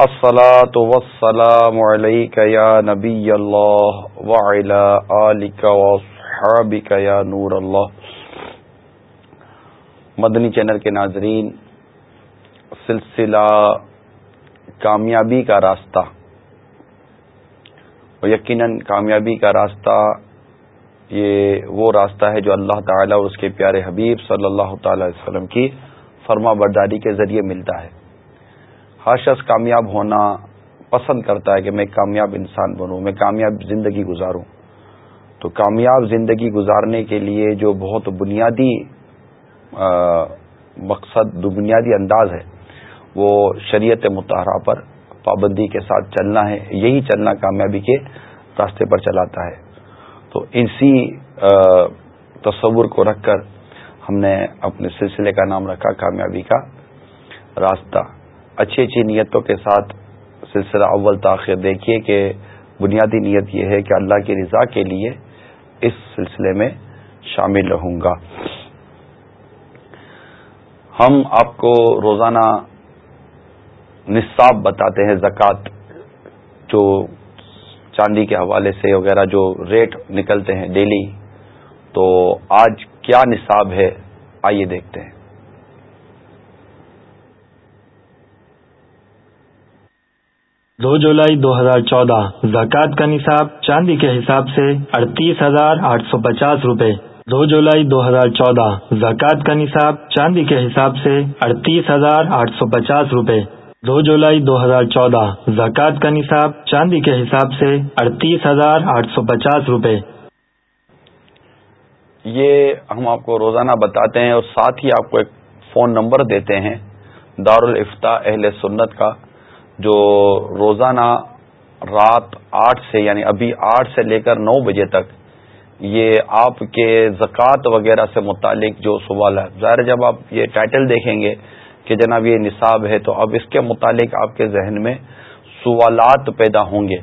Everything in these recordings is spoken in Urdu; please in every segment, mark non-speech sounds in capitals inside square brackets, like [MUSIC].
الصلاة والسلام عليك يا نبي الله وعلى آلك وصحابك يا نور الله. مدنی چینل کے ناظرین، سلسلہ کامیابی کا راستہ۔ اور یقیناً کامیابی کا راستہ یہ وہ راستہ ہے جو اللہ تعالیٰ اور اس کے پیارے حبیب صلی اللہ تعالی وسلم کی فرما برداری کے ذریعے ملتا ہے۔ ہر شخص کامیاب ہونا پسند کرتا ہے کہ میں کامیاب انسان بنوں، میں کامیاب زندگی گزاروں۔ تو کامیاب زندگی گزارنے کے لیے جو بہت بنیادی مقصد، بنیادی انداز ہے، وہ شریعت متحرہ پر پابندی کے ساتھ چلنا ہے، یہی چلنا کامیابی کے راستے پر چلاتا ہے۔ تو اسی تصور کو رکھ کر ہم نے اپنے سلسلے کا نام رکھا، کامیابی کا راستہ۔ اچھی اچھی نیتوں کے ساتھ سلسلہ اول تاخیر دیکھیے کہ بنیادی نیت یہ ہے کہ اللہ کی رضا کے لیے اس سلسلے میں شامل رہوں گا۔ ہم آپ کو روزانہ نصاب بتاتے ہیں، زکوٰۃ جو چاندی کے حوالے سے وغیرہ جو ریٹ نکلتے ہیں ڈیلی، تو آج کیا نصاب ہے؟ آئیے دیکھتے ہیں۔ دو جولائی دو ہزار چودہ۔ زکوٰۃ کا نصاب چاندی کے حساب سے اڑتیس ہزار آٹھ سو پچاس روپے۔ دو جولائی دو ہزار چودہ۔ زکوٰۃ کا نصاب چاندی کے حساب سے اڑتیس ہزار آٹھ سو پچاس روپے۔ دو جولائی دو ہزار چودہ۔ زکوٰۃ کا نصاب چاندی کے حساب سے اڑتیس ہزار آٹھ سو پچاس روپے۔ یہ ہم آپ کو روزانہ بتاتے ہیں اور ساتھ ہی آپ کو ایک فون نمبر دیتے ہیں۔ دارالفتا اہل سنت کا۔ جو روزانہ رات آٹھ سے یعنی ابھی آٹھ سے لے کر نو بجے تک یہ آپ کے زکوٰۃ وغیرہ سے متعلق جو سوال ہے۔ ظاہر جب آپ یہ ٹائٹل دیکھیں گے کہ جناب یہ نصاب ہے تو اب اس کے متعلق آپ کے ذہن میں سوالات پیدا ہوں گے۔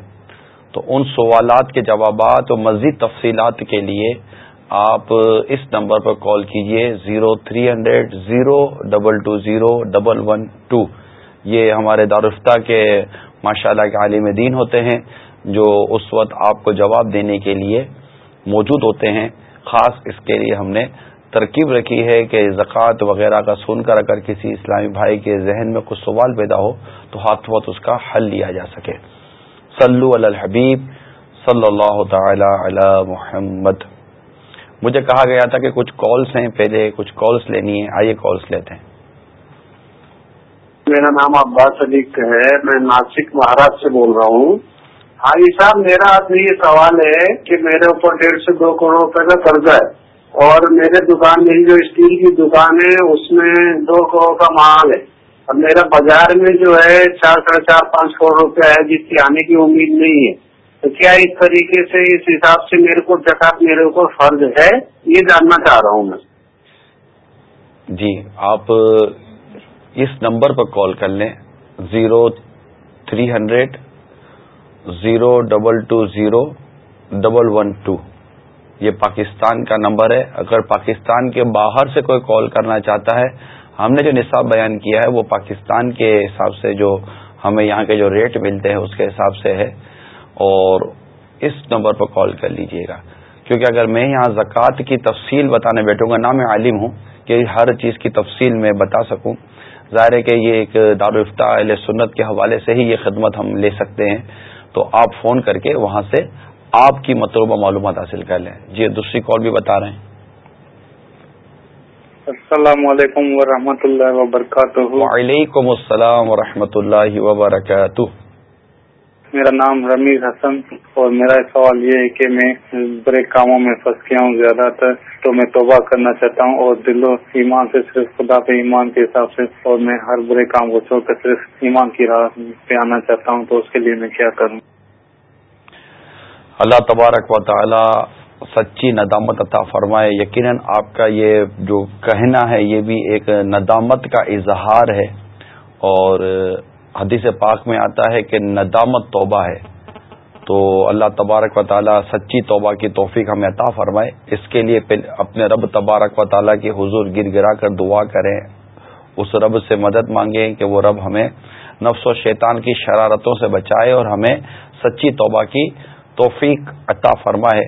تو ان سوالات کے جوابات اور مزید تفصیلات کے لیے آپ اس نمبر پر کال کیجیے۔ Zero three hundred zero double two zero double one two. یہ ہمارے دارالفتہ کے ماشاء اللہ کے عالم دین ہوتے ہیں، جو اس وقت آپ کو جواب دینے کے لیے موجود ہوتے ہیں۔ خاص اس کے لیے ہم نے ترکیب رکھی ہے کہ زکوٰۃ وغیرہ کا سن کر اگر کسی اسلامی بھائی کے ذہن میں کچھ سوال پیدا ہو، تو ہاتھ وقت اس کا حل لیا جا سکے۔ صلو علی الحبیب صلی اللہ تعالی علی محمد۔ مجھے کہا گیا تھا کہ کچھ کالس ہیں، پہلے کچھ کالس لینی ہے آئیے کالس لیتے ہیں۔ میرا نام عباس علی ہے، میں ناسک مہاراشٹر سے بول رہا ہوں۔ حاجی صاحب، میرا آپ یہ سوال ہے کہ میرے اوپر ڈیڑھ سے دو کروڑ روپے کا قرضہ ہے اور میرے دکان میری جو اسٹیل کی دکان ہے، اس میں دو کروڑ کا مال ہے۔ اور میرا بازار میں جو ہے، چار ساڑھے چار پانچ کروڑ روپیہ ہے جس کی آنے کی امید نہیں ہے۔ تو کیا اس طریقے سے، اس حساب سے میرے کو جکات میرے اوپر فرض ہے؟ یہ جاننا چاہ رہا ہوں میں۔ جی آپ اس نمبر پر کال کر لیں۔ Zero three hundred, zero double two zero double one two. یہ پاکستان کا نمبر ہے۔ اگر پاکستان کے باہر سے کوئی کال کرنا چاہتا ہے، ہم نے جو نصاب بیان کیا ہے، وہ پاکستان کے حساب سے جو ہمیں یہاں کے جو ریٹ ملتے ہیں، اس کے حساب سے ہے۔ اور اس نمبر پر کال کر لیجیے گا۔ کیونکہ اگر میں یہاں زکوٰۃ کی تفصیل بتانے بیٹھوں گا، نہ میں عالم ہوں کہ ہر چیز کی تفصیل میں بتا سکوں۔ ظاہر ہے کہ یہ ایک دارالفتہ علیہ سنت کے حوالے سے ہی یہ خدمت ہم لے سکتے ہیں۔ تو آپ فون کر کے وہاں سے آپ کی مطلوبہ معلومات حاصل کر لیں۔ جی دوسری کال بھی بتا رہے ہیں۔ السلام علیکم ورحمۃ اللہ وبرکاتہ۔ وعلیکم السلام ورحمۃ اللہ وبرکاتہ۔ میرا نام رمیز حسن اور میرا سوال یہ ہے کہ میں برے کاموں میں پھنس گیا ہوں زیادہ تر۔ تو میں توبہ کرنا چاہتا ہوں اور دل و ایمان سے صرف خدا پہ ایمان کے حساب سے اور میں ہر برے کام کو چھوڑ کر صرف ایمان کی راہ پہ آنا چاہتا ہوں تو اس کے لیے میں کیا کروں؟ اللہ تبارک و تعالی سچی ندامت عطا فرمائے۔ یقیناً آپ کا یہ جو کہنا ہے، یہ بھی ایک ندامت کا اظہار ہے اور حدیث پاک میں آتا ہے کہ ندامت توبہ ہے۔ تو اللہ تبارک و تعالی سچی توبہ کی توفیق ہمیں عطا فرمائے۔ اس کے لیے اپنے رب تبارک و تعالیٰ کی حضور گر گرا کر دعا کریں۔ اس رب سے مدد مانگیں کہ وہ رب ہمیں نفس و شیطان کی شرارتوں سے بچائے اور ہمیں سچی توبہ کی توفیق عطا فرمائے۔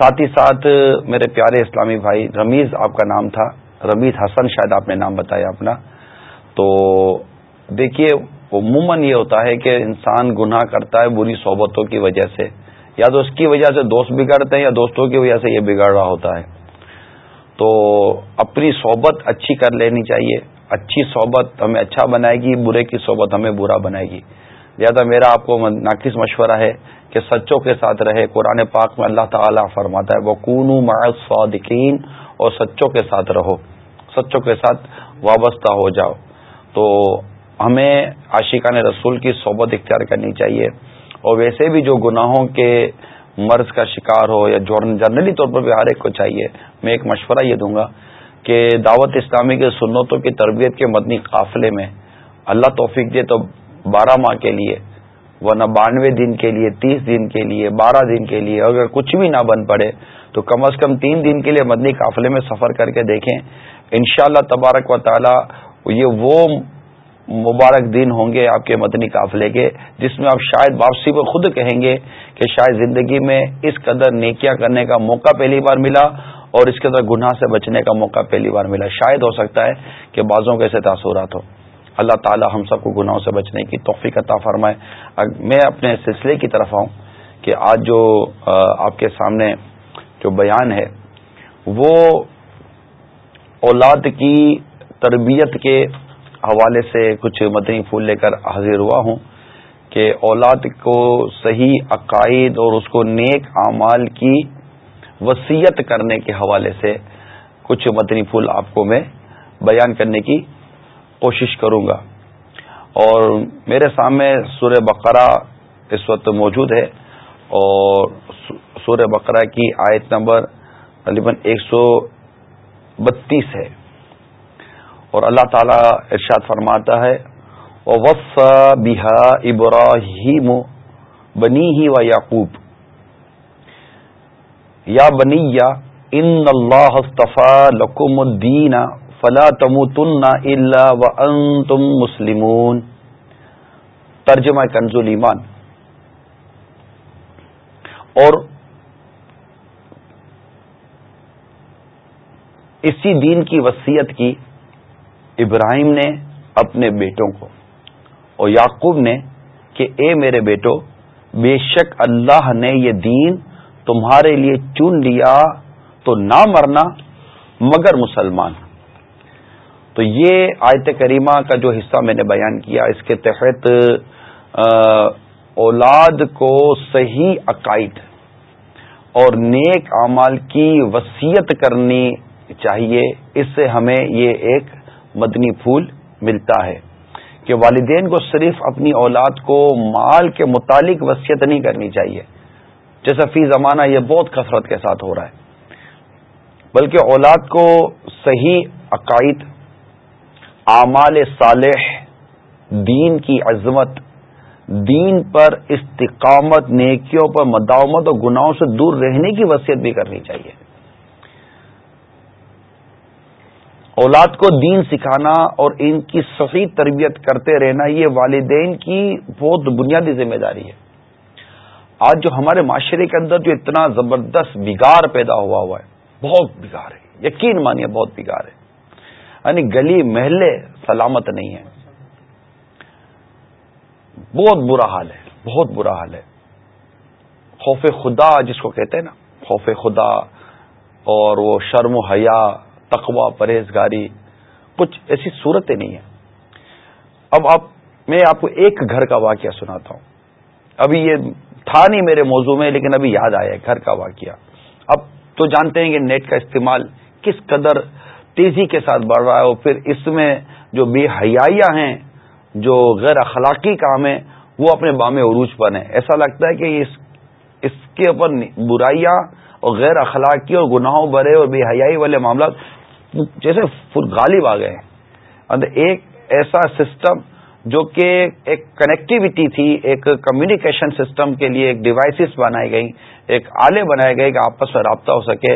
ساتھ ہی ساتھ، میرے پیارے اسلامی بھائی، رمیز آپ کا نام تھا۔ رمیز حسن، شاید آپ نے نام بتایا اپنا۔ تو دیکھیے عموماً یہ ہوتا ہے کہ انسان گناہ کرتا ہے بری صحبتوں کی وجہ سے، یا تو اس کی وجہ سے دوست بگڑتے ہیں یا دوستوں کی وجہ سے یہ بگڑ رہا ہوتا ہے۔ تو اپنی صحبت اچھی کر لینی چاہیے۔ اچھی صحبت ہمیں اچھا بنائے گی، برے کی صحبت ہمیں برا بنائے گی۔ لہٰذا میرا آپ کو ناقص مشورہ ہے کہ سچوں کے ساتھ رہے۔ قرآن پاک میں اللہ تعالیٰ فرماتا ہے وہ کون صادقین اور سچوں کے ساتھ رہو۔ سچوں کے ساتھ وابستہ ہو جاؤ۔ تو ہمیں عاشقان رسول کی صحبت اختیار کرنی چاہیے اور ویسے بھی جو گناہوں کے مرض کا شکار ہو یا جنرلی طور پر بھی ہر ایک کو چاہیے، میں ایک مشورہ یہ دوں گا کہ دعوت اسلامی کے سنتوں کی تربیت کے مدنی قافلے میں اللہ توفیق دے تو بارہ ماہ کے لیے، ورنہ بانوے دن کے لیے، تیس دن کے لیے، بارہ دن کے لیے، اگر کچھ بھی نہ بن پڑے تو کم از کم تین دن کے لیے مدنی قافلے میں سفر کر کے دیکھیں۔ انشاءاللہ تبارک و تعالی یہ وہ مبارک دن ہوں گے آپ کے مدنی قافلے کے، جس میں آپ شاید واپسی پہ خود کہیں گے کہ شاید زندگی میں اس قدر نیکیاں کرنے کا موقع پہلی بار ملا اور اس کے اندر گناہ سے بچنے کا موقع پہلی بار ملا۔ شاید ہو سکتا ہے کہ بعضوں کے ایسے تاثرات ہو اللہ تعالی ہم سب کو گناہوں سے بچنے کی توفیق عطا فرمائے۔ میں اپنے سلسلے کی طرف آؤں کہ آج جو آپ کے سامنے جو بیان ہے، وہ اولاد کی تربیت کے حوالے سے کچھ مدنی پھول لے کر حاضر ہوا ہوں کہ اولاد کو صحیح عقائد اور اس کو نیک اعمال کی وسیعت کرنے کے حوالے سے کچھ مدنی پھول آپ کو میں بیان کرنے کی کوشش کروں گا۔ اور میرے سامنے سورہ بقرہ اس وقت موجود ہے اور سورہ بقرہ کی آیت نمبر تقریباً ایک سو بتیس ہے۔ اور اللہ تعالی ارشاد فرماتا ہے وف بحا ابراہیم بنی ہی و یعقوب یا بنی یا ان اللہ لکم الدین فلا تم تن اللہ مسلمون ترجمہ کنزول ایمان۔ اور اسی دین کی وسیعت کی ابراہیم نے اپنے بیٹوں کو اور یعقوب نے کہ اے میرے بیٹو، بے شک اللہ نے یہ دین تمہارے لیے چن لیا تو نہ مرنا مگر مسلمان۔ تو یہ آیت کریمہ کا جو حصہ میں نے بیان کیا، اس کے تحت اولاد کو صحیح عقائد اور نیک اعمال کی وسیعت کرنی چاہیے۔ اس سے ہمیں یہ ایک مدنی پھول ملتا ہے کہ والدین کو صرف اپنی اولاد کو مال کے متعلق وصیت نہیں کرنی چاہیے۔ جیسا فی زمانہ یہ بہت کثرت کے ساتھ ہو رہا ہے۔ بلکہ اولاد کو صحیح عقائد، اعمال صالح، دین کی عظمت، دین پر استقامت، نیکیوں پر مداومت اور گناہوں سے دور رہنے کی وصیت بھی کرنی چاہیے۔ اولاد کو دین سکھانا اور ان کی صحیح تربیت کرتے رہنا، یہ والدین کی بہت بنیادی ذمہ داری ہے۔ آج جو ہمارے معاشرے کے اندر جو اتنا زبردست بگاڑ پیدا ہوا ہوا ہے، بہت بگاڑ ہے، یقین مانیے بہت بگاڑ ہے۔ یعنی گلی، محلے سلامت نہیں ہے۔ بہت برا حال ہے، بہت برا حال ہے۔ خوف خدا جس کو کہتے ہیں نا، خوف خدا اور وہ شرم و حیا تقوا پرہیزگاری، کچھ ایسی صورتیں نہیں ہیں۔ اب آپ، میں آپ کو ایک گھر کا واقعہ سناتا ہوں۔ ابھی یہ تھا نہیں میرے موضوع میں، لیکن ابھی یاد آیا ہے، گھر کا واقعہ۔ اب تو جانتے ہیں کہ نیٹ کا استعمال کس قدر تیزی کے ساتھ بڑھ رہا ہے، اور پھر اس میں جو بے حیاں ہیں، جو غیر اخلاقی کام ہیں، وہ اپنے بام عروج پر ہیں۔ ایسا لگتا ہے کہ اس اس کے اوپر برائیاں اور غیر اخلاقی اور گناہوں برے اور بے حیائی والے معاملات جیسے غالب آ گئے ہیں۔ ایک ایسا سسٹم جو کہ ایک کنیکٹیوٹی تھی، ایک کمیونیکیشن سسٹم کے لیے ایک ڈیوائسز بنائی گئی ایک آلے بنائے گئے کہ آپس میں رابطہ ہو سکے۔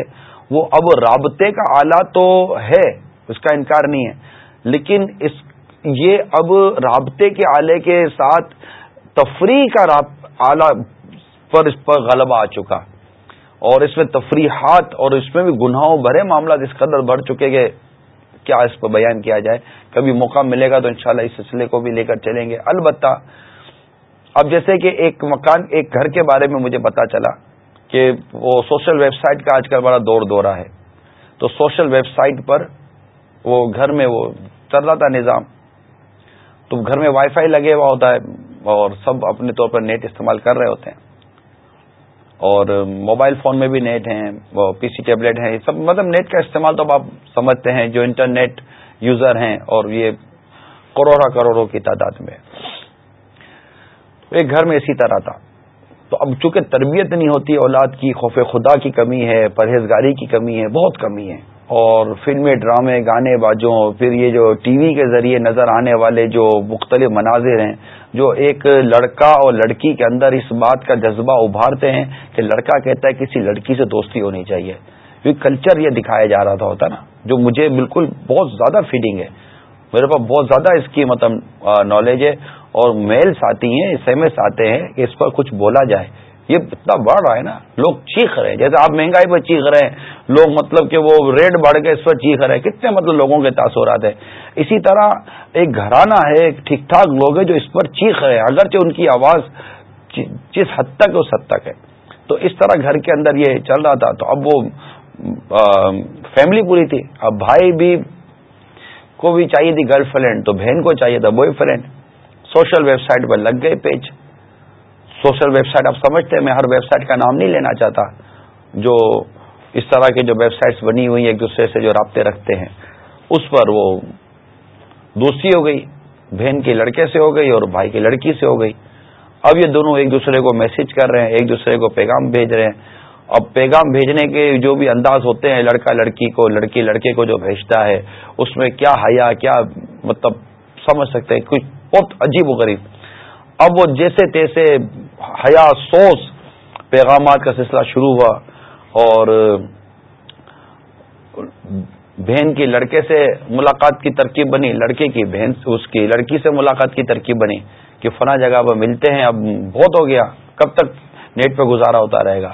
وہ اب رابطے کا آلہ تو ہے، اس کا انکار نہیں ہے۔ لیکن اس، یہ اب رابطے کے آلے کے ساتھ تفریح کا آلہ پر اس پر غلبہ آ چکا۔ اور اس میں تفریحات اور اس میں بھی گناہوں بھرے معاملات اس قدر بڑھ چکے کہ کیا اس پر بیان کیا جائے۔ کبھی موقع ملے گا تو انشاءاللہ اس سلسلے کو بھی لے کر چلیں گے۔ البتہ اب جیسے کہ ایک مکان، ایک گھر کے بارے میں مجھے پتا چلا کہ وہ سوشل ویب سائٹ کا آج کل بڑا دور دورہ ہے۔ تو سوشل ویب سائٹ پر وہ گھر میں وہ چل رہا تھا نظام۔ تو گھر میں وائی فائی لگے ہوا ہوتا ہے اور سب اپنے طور پر نیٹ استعمال کر رہے ہوتے ہیں۔ اور موبائل فون میں بھی نیٹ ہیں پی سی ٹیبلٹ ہیں سب مطلب نیٹ کا استعمال تو اب آپ سمجھتے ہیں، جو انٹرنیٹ یوزر ہیں اور یہ کروڑا کروڑوں کی تعداد میں۔ ایک گھر میں اسی طرح تھا۔ تو اب چونکہ تربیت نہیں ہوتی، اولاد کی خوف خدا کی کمی ہے، پرہیزگاری کی کمی ہے، بہت کمی ہے۔ اور فلمیں، ڈرامے، گانے باجوں پھر یہ جو ٹی وی کے ذریعے نظر آنے والے جو مختلف مناظر ہیں جو ایک لڑکا اور لڑکی کے اندر اس بات کا جذبہ ابھارتے ہیں کہ لڑکا کہتا ہے کسی لڑکی سے دوستی ہونی چاہیے۔ کیونکہ کلچر یہ دکھایا جا رہا تھا ہوتا نا، جو مجھے بالکل بہت زیادہ فیڈنگ ہے۔ میرے پاس بہت زیادہ اس کی مطلب نالج ہے اور میلس آتی ہیں ایس ایم ایس آتے ہیں کہ اس پر کچھ بولا جائے۔ یہ اتنا بڑھ رہا ہے نا، لوگ چیخ رہے ہیں۔ جیسے آپ مہنگائی پر چیخ رہے ہیں، لوگ مطلب کہ وہ ریٹ بڑھ کے اس پر چیخ رہے ہیں۔ کتنے مطلب لوگوں کے تاثرات ہیں اسی طرح ایک گھرانہ ہے، ایک ٹھیک ٹھاک لوگ ہیں جو اس پر چیخ رہے ہیں۔ اگرچہ ان کی آواز جس حد تک اس حد تک ہے۔ تو اس طرح گھر کے اندر یہ چل رہا تھا۔ تو اب وہ فیملی پوری تھی۔ اب بھائی بھی کو بھی چاہیے تھی گرل فرینڈ تو بہن کو چاہیے تھا boyfriend social website پر لگ گئے پیج۔ سوشل ویب سائٹ آپ سمجھتے ہیں، میں ہر ویب سائٹ کا نام نہیں لینا چاہتا۔ جو اس طرح کی جو ویب سائٹس بنی ہوئی ایک دوسرے سے جو رابطے رکھتے ہیں، اس پر وہ دوستی ہو گئی، بہن کے لڑکے سے ہو گئی اور بھائی کی لڑکی سے ہو گئی۔ اب یہ دونوں ایک دوسرے کو میسج کر رہے ہیں، ایک دوسرے کو پیغام بھیج رہے ہیں۔ اب پیغام بھیجنے کے جو بھی انداز ہوتے ہیں، لڑکا لڑکی کو، لڑکی لڑکے کو جو بھیجتا ہے، اس میں کیا حیا، کیا مطلب سمجھ سکتے ہیں؟ کچھ بہت عجیب و غریب۔ اب وہ جیسے تیسے حیا سوس پیغامات کا سلسلہ شروع ہوا اور بہن کی لڑکے سے ملاقات کی ترکیب بنی، لڑکے کی بہن اس کی لڑکی سے ملاقات کی ترکیب بنی کہ فنا جگہ پر ملتے ہیں، اب بہت ہو گیا، کب تک نیٹ پہ گزارا ہوتا رہے گا؟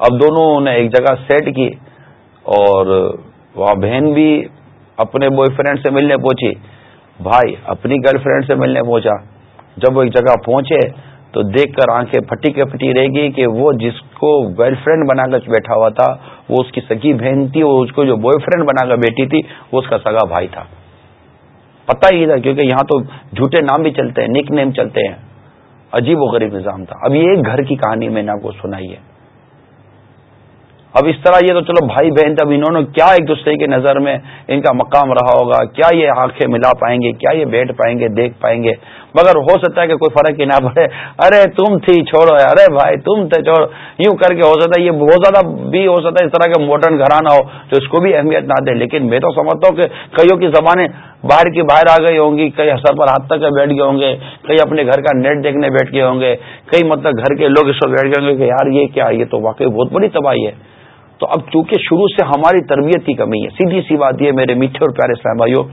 اب دونوں نے ایک جگہ سیٹ کی اور وہاں بہن بھی اپنے بوائے فرینڈ سے ملنے پہنچی، بھائی اپنی گرل فرینڈ سے ملنے پہنچا۔ جب وہ ایک جگہ پہنچے تو دیکھ کر آنکھیں پھٹی کے پھٹی رہے گی کہ وہ جس کو گرل فرینڈ بنا کر بیٹھا ہوا تھا، وہ اس کی سگی بہن تھی اور اس کو جو بوائے فرینڈ بنا کر بیٹھی تھی، وہ اس کا سگا بھائی تھا۔ پتہ ہی تھا، کیونکہ یہاں تو جھوٹے نام بھی چلتے ہیں نک نیم چلتے ہیں۔ عجیب و غریب نظام تھا۔ اب یہ گھر کی کہانی میں نے آپ کو سنائی ہے اب اس طرح یہ تو چلو بھائی بہن تب انہوں نے کیا ایک دوسرے کی نظر میں ان کا مقام رہا ہوگا؟ کیا یہ آنکھیں ملا پائیں گے؟ کیا یہ بیٹھ پائیں گے؟ دیکھ پائیں گے؟ مگر ہو سکتا ہے کہ کوئی فرق ہی نہ پڑے۔ ارے تم تھی، چھوڑو ارے بھائی تم تھے، چھوڑو۔ یوں کر کے ہو سکتا ہے، یہ بہت زیادہ بھی ہو سکتا ہے اس طرح کا ماڈرن گھرانہ ہو تو اس کو بھی اہمیت نہ دے۔ لیکن میں تو سمجھتا ہوں کہ کئیوں کی زبانیں باہر کی باہر آ گئی ہوں گی، کئی سر پر ہاتھ تک بیٹھ گئے ہوں گے، کئی اپنے گھر کا نیٹ دیکھنے بیٹھ گئے ہوں گے، کئی مطلب گھر کے لوگ اس وقت بیٹھ گئے ہوں گے کہ یار یہ کیا یہ تو واقعی بہت بڑی تباہی ہے۔ تو اب چونکہ شروع سے ہماری تربیت کی کمی ہے، سیدھی سی بات یہ میرے میٹھے اور پیارے اسلام بھائیوں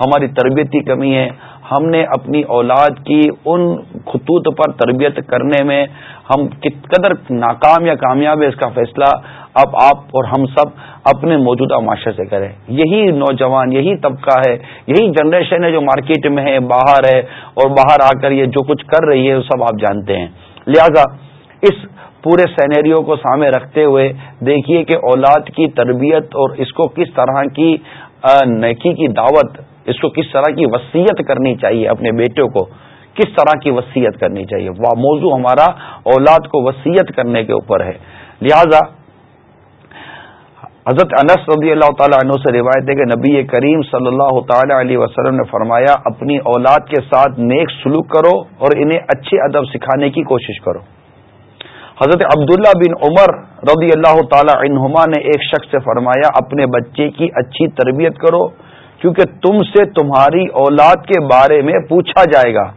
ہماری تربیت کی کمی ہے۔ ہم نے اپنی اولاد کی ان خطوط پر تربیت کرنے میں ہم کت قدر ناکام یا کامیاب ہے اس کا فیصلہ اب آپ اور ہم سب اپنے موجودہ معاشرے سے کریں۔ یہی نوجوان، یہی طبقہ ہے، یہی جنریشن ہے جو مارکیٹ میں ہے، باہر ہے اور باہر آ کر یہ جو کچھ کر رہی ہے، وہ سب آپ جانتے ہیں۔ لہذا اس پورے سینیریو کو سامنے رکھتے ہوئے دیکھیے کہ اولاد کی تربیت اور اس کو کس طرح کی نیکی کی دعوت، اس کو کس طرح کی وصیت کرنی چاہیے اپنے بیٹوں کو، کس طرح کی وصیت کرنی چاہیے۔ وہ موضوع ہمارا اولاد کو وصیت کرنے کے اوپر ہے۔ لہذا، حضرت انس رضی اللہ تعالیٰ عنہ سے روایت ہے کہ نبی کریم صلی اللہ تعالی علیہ وسلم نے فرمایا، اپنی اولاد کے ساتھ نیک سلوک کرو اور انہیں اچھے ادب سکھانے کی کوشش کرو۔ حضرت عبداللہ بن عمر رضی اللہ تعالی عنہما نے ایک شخص سے فرمایا، اپنے بچے کی اچھی تربیت کرو، کیونکہ تم سے تمہاری اولاد کے بارے میں پوچھا جائے گا۔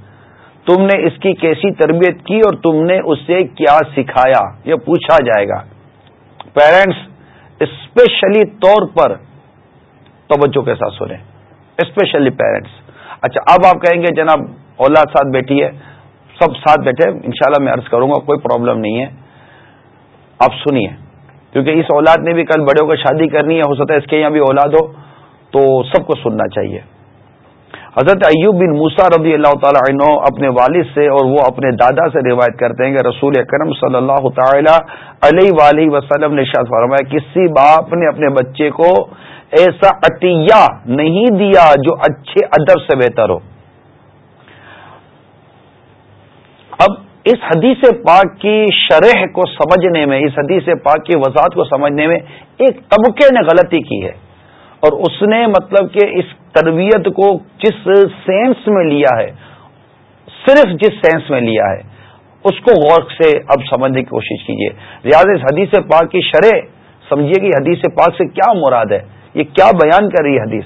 تم نے اس کی کیسی تربیت کی اور تم نے اسے کیا سکھایا؟ یہ پوچھا جائے گا۔ پیرنٹس اسپیشلی طور پر توجہ کے ساتھ سنیں۔ اسپیشلی پیرنٹس اچھا اب آپ کہیں گے، جناب، اولاد ساتھ بیٹھی ہے۔ سب ساتھ بیٹھے، انشاءاللہ میں عرض کروں گا، کوئی پرابلم نہیں ہے۔ آپ سنیے، کیونکہ اس اولاد نے بھی کل بڑے ہو کر شادی کرنی ہے، ہو سکتا ہے اس کے یہاں بھی اولاد ہو، تو سب کو سننا چاہیے۔ حضرت ایوب بن موسا رضی اللہ تعالی عنہ اپنے والد سے اور وہ اپنے دادا سے روایت کرتے ہیں کہ رسول اکرم صلی اللہ تعالی علیہ وسلم نے شاید فرمایا، کسی باپ نے اپنے بچے کو ایسا عطیہ نہیں دیا جو اچھے ادب سے بہتر ہو اب اس حدیث پاک کی شرح کو سمجھنے میں، اس حدیث پاک کی وضاحت کو سمجھنے میں ایک طبقے نے غلطی کی ہے۔ اور اس نے مطلب کہ اس تربیت کو جس سینس میں لیا ہے، صرف جس سینس میں لیا ہے، اس کو غور سے اب سمجھنے کی کوشش کیجیے ریاض اس حدیث پاک کی شرح سمجھیے کہ حدیث پاک سے کیا مراد ہے؟ یہ کیا بیان کر رہی ہے حدیث؟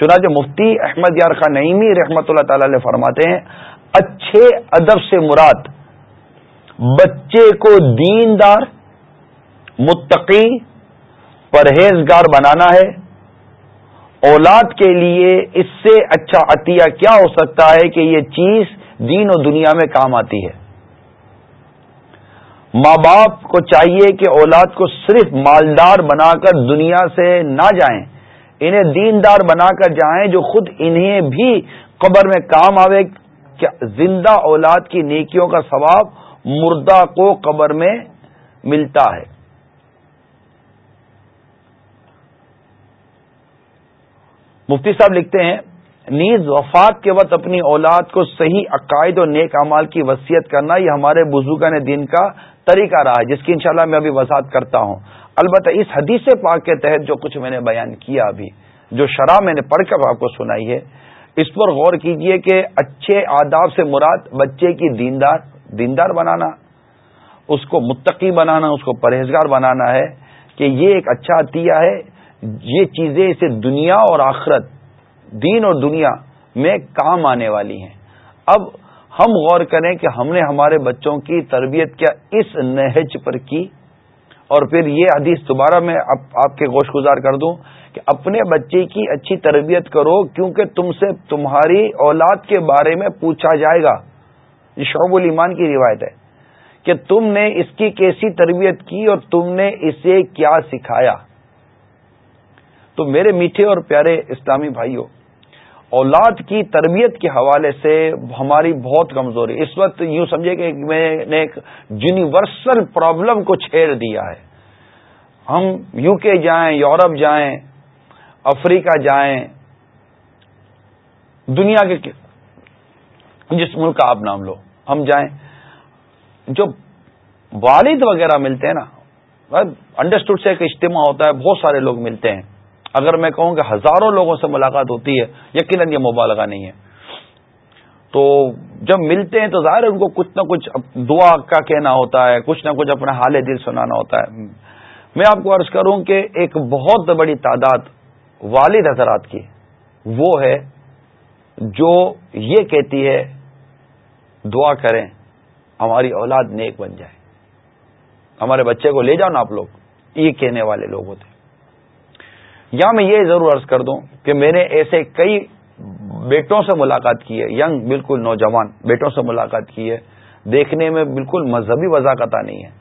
چنانچہ مفتی احمد یار خان نعیمی رحمت اللہ تعالی علیہ فرماتے ہیں، اچھے ادب سے مراد بچے کو دیندار، متقی، پرہیزگار بنانا ہے۔ اولاد کے لیے اس سے اچھا عطیہ کیا ہو سکتا ہے کہ یہ چیز دین و دنیا میں کام آتی ہے؟ ماں باپ کو چاہیے کہ اولاد کو صرف مالدار بنا کر دنیا سے نہ جائیں، انہیں دیندار بنا کر جائیں جو خود انہیں بھی قبر میں کام آوے۔ کہ زندہ اولاد کی نیکیوں کا ثواب مردہ کو قبر میں ملتا ہے۔ مفتی صاحب لکھتے ہیں، نیز وفات کے وقت اپنی اولاد کو صحیح عقائد اور نیک امال کی وصیت کرنا یہ ہمارے بزرگان دین کا طریقہ رہا ہے، جس کی انشاءاللہ میں ابھی وضاحت کرتا ہوں۔ البتہ اس حدیث پاک کے تحت جو کچھ میں نے بیان کیا ابھی، جو شرح میں نے پڑھ کر آپ کو سنائی ہے، اس پر غور کیجیے کہ اچھے آداب سے مراد بچے کی دیندار دیندار بنانا، اس کو متقی بنانا، اس کو پرہیزگار بنانا ہے کہ یہ ایک اچھا عطیہ ہے۔ یہ چیزیں اسے دنیا اور آخرت، دین اور دنیا میں کام آنے والی ہیں۔ اب ہم غور کریں کہ ہم نے ہمارے بچوں کی تربیت کیا اس نہج پر کی۔ اور پھر یہ حدیث دوبارہ میں آپ کے گوشت گزار کر دوں کہ اپنے بچے کی اچھی تربیت کرو، کیونکہ تم سے تمہاری اولاد کے بارے میں پوچھا جائے گا۔ یہ شعب الایمان کی روایت ہے کہ تم نے اس کی کیسی تربیت کی اور تم نے اسے کیا سکھایا؟ تو میرے میٹھے اور پیارے اسلامی بھائیوں، اولاد کی تربیت کے حوالے سے ہماری بہت کمزوری۔ اس وقت یوں سمجھے کہ میں نے ایک یونیورسل پرابلم کو چھیڑ دیا ہے۔ ہم یو کے جائیں، یورپ جائیں، افریقہ جائیں، دنیا کے جس ملک کا آپ نام لو۔ ہم جائیں۔ جو والد وغیرہ ملتے ہیں نا انڈرسٹوڈ سے ایک اجتماع ہوتا ہے، بہت سارے لوگ ملتے ہیں۔ اگر میں کہوں کہ ہزاروں لوگوں سے ملاقات ہوتی ہے، یقیناً یہ مبالغہ نہیں ہے۔ تو جب ملتے ہیں تو ظاہر ہے ان کو کچھ نہ کچھ دعا کا کہنا ہوتا ہے، کچھ نہ کچھ اپنا حال دل سنانا ہوتا ہے۔ میں آپ کو عرض کروں کہ ایک بہت بڑی تعداد والد حضرات کی وہ ہے جو یہ کہتی ہے دعا کریں، ہماری اولاد نیک بن جائے۔ ہمارے بچے کو لے جاؤ نا آپ لوگ۔ یہ کہنے والے لوگ ہوتے یا میں یہ ضرور عرض کر دوں کہ میں نے ایسے کئی بیٹوں سے ملاقات کی ہے، ینگ بالکل نوجوان بیٹوں سے ملاقات کی ہے۔ دیکھنے میں بالکل مذہبی وضاقت نہیں ہے۔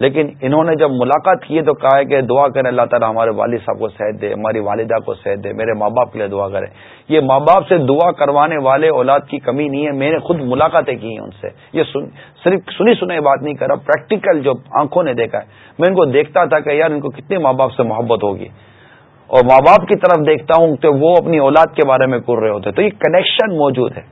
لیکن انہوں نے جب ملاقات کی ہے تو کہا ہے کہ دعا کریں اللہ تعالیٰ ہمارے والد صاحب کو صحت دے، ہماری والدہ کو صحت دے، میرے ماں باپ کے لیے دعا کریں۔ یہ ماں باپ سے دعا کروانے والے اولاد کی کمی نہیں ہے، میں نے خود ملاقاتیں کی ہیں ان سے۔ یہ صرف سنی سنی بات نہیں کر رہا، پریکٹیکل جو آنکھوں نے دیکھا ہے۔ میں ان کو دیکھتا تھا کہ یار ان کو کتنے ماں باپ سے محبت ہوگی۔ اور ماں باپ کی طرف دیکھتا ہوں کہ وہ اپنی اولاد کے بارے میں کر رہے ہوتے تو یہ کنیکشن موجود ہے۔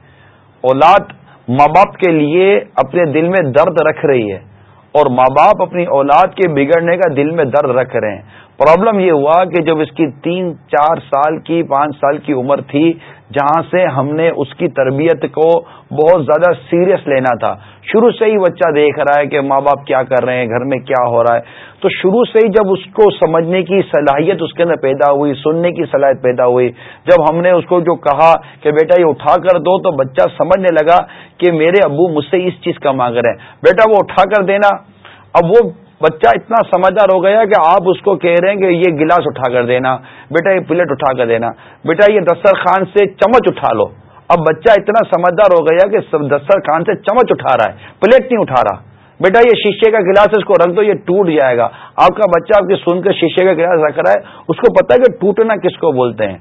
اولاد ماں باپ کے لیے اپنے دل میں درد رکھ رہی ہے۔ اور ماں باپ اپنی اولاد کے بگڑنے کا دل میں درد رکھ رہے ہیں۔ پرابلم یہ ہوا کہ جب اس کی تین چار سال کی، پانچ سال کی عمر تھی، جہاں سے ہم نے اس کی تربیت کو بہت زیادہ سیریس لینا تھا۔ شروع سے ہی بچہ دیکھ رہا ہے کہ ماں باپ کیا کر رہے ہیں، گھر میں کیا ہو رہا ہے۔ تو شروع سے ہی جب اس کو سمجھنے کی صلاحیت اس کے اندر پیدا ہوئی، سننے کی صلاحیت پیدا ہوئی، جب ہم نے اس کو جو کہا کہ بیٹا یہ اٹھا کر دو، تو بچہ سمجھنے لگا کہ میرے ابو مجھ سے اس چیز کا مانگ رہے ہیں۔ بیٹا وہ اٹھا کر دینا، اب وہ بچہ اتنا سمجھدار ہو گیا کہ آپ اس کو کہہ رہے ہیں کہ یہ گلاس اٹھا کر دینا، بیٹا یہ پلیٹ اٹھا کر دینا، بیٹا یہ دسترخوان سے چمچ اٹھا لو۔ اب بچہ اتنا سمجھدار ہو گیا کہ دسترخوان سے چمچ اٹھا رہا ہے، پلیٹ نہیں اٹھا رہا۔ بیٹا یہ شیشے کا گلاس اس کو رکھ دو، یہ ٹوٹ جائے گا۔ آپ کا بچہ آپ کی سن کر شیشے کا گلاس رکھ رہا ہے، اس کو پتا ہے کہ ٹوٹنا کس کو بولتے ہیں۔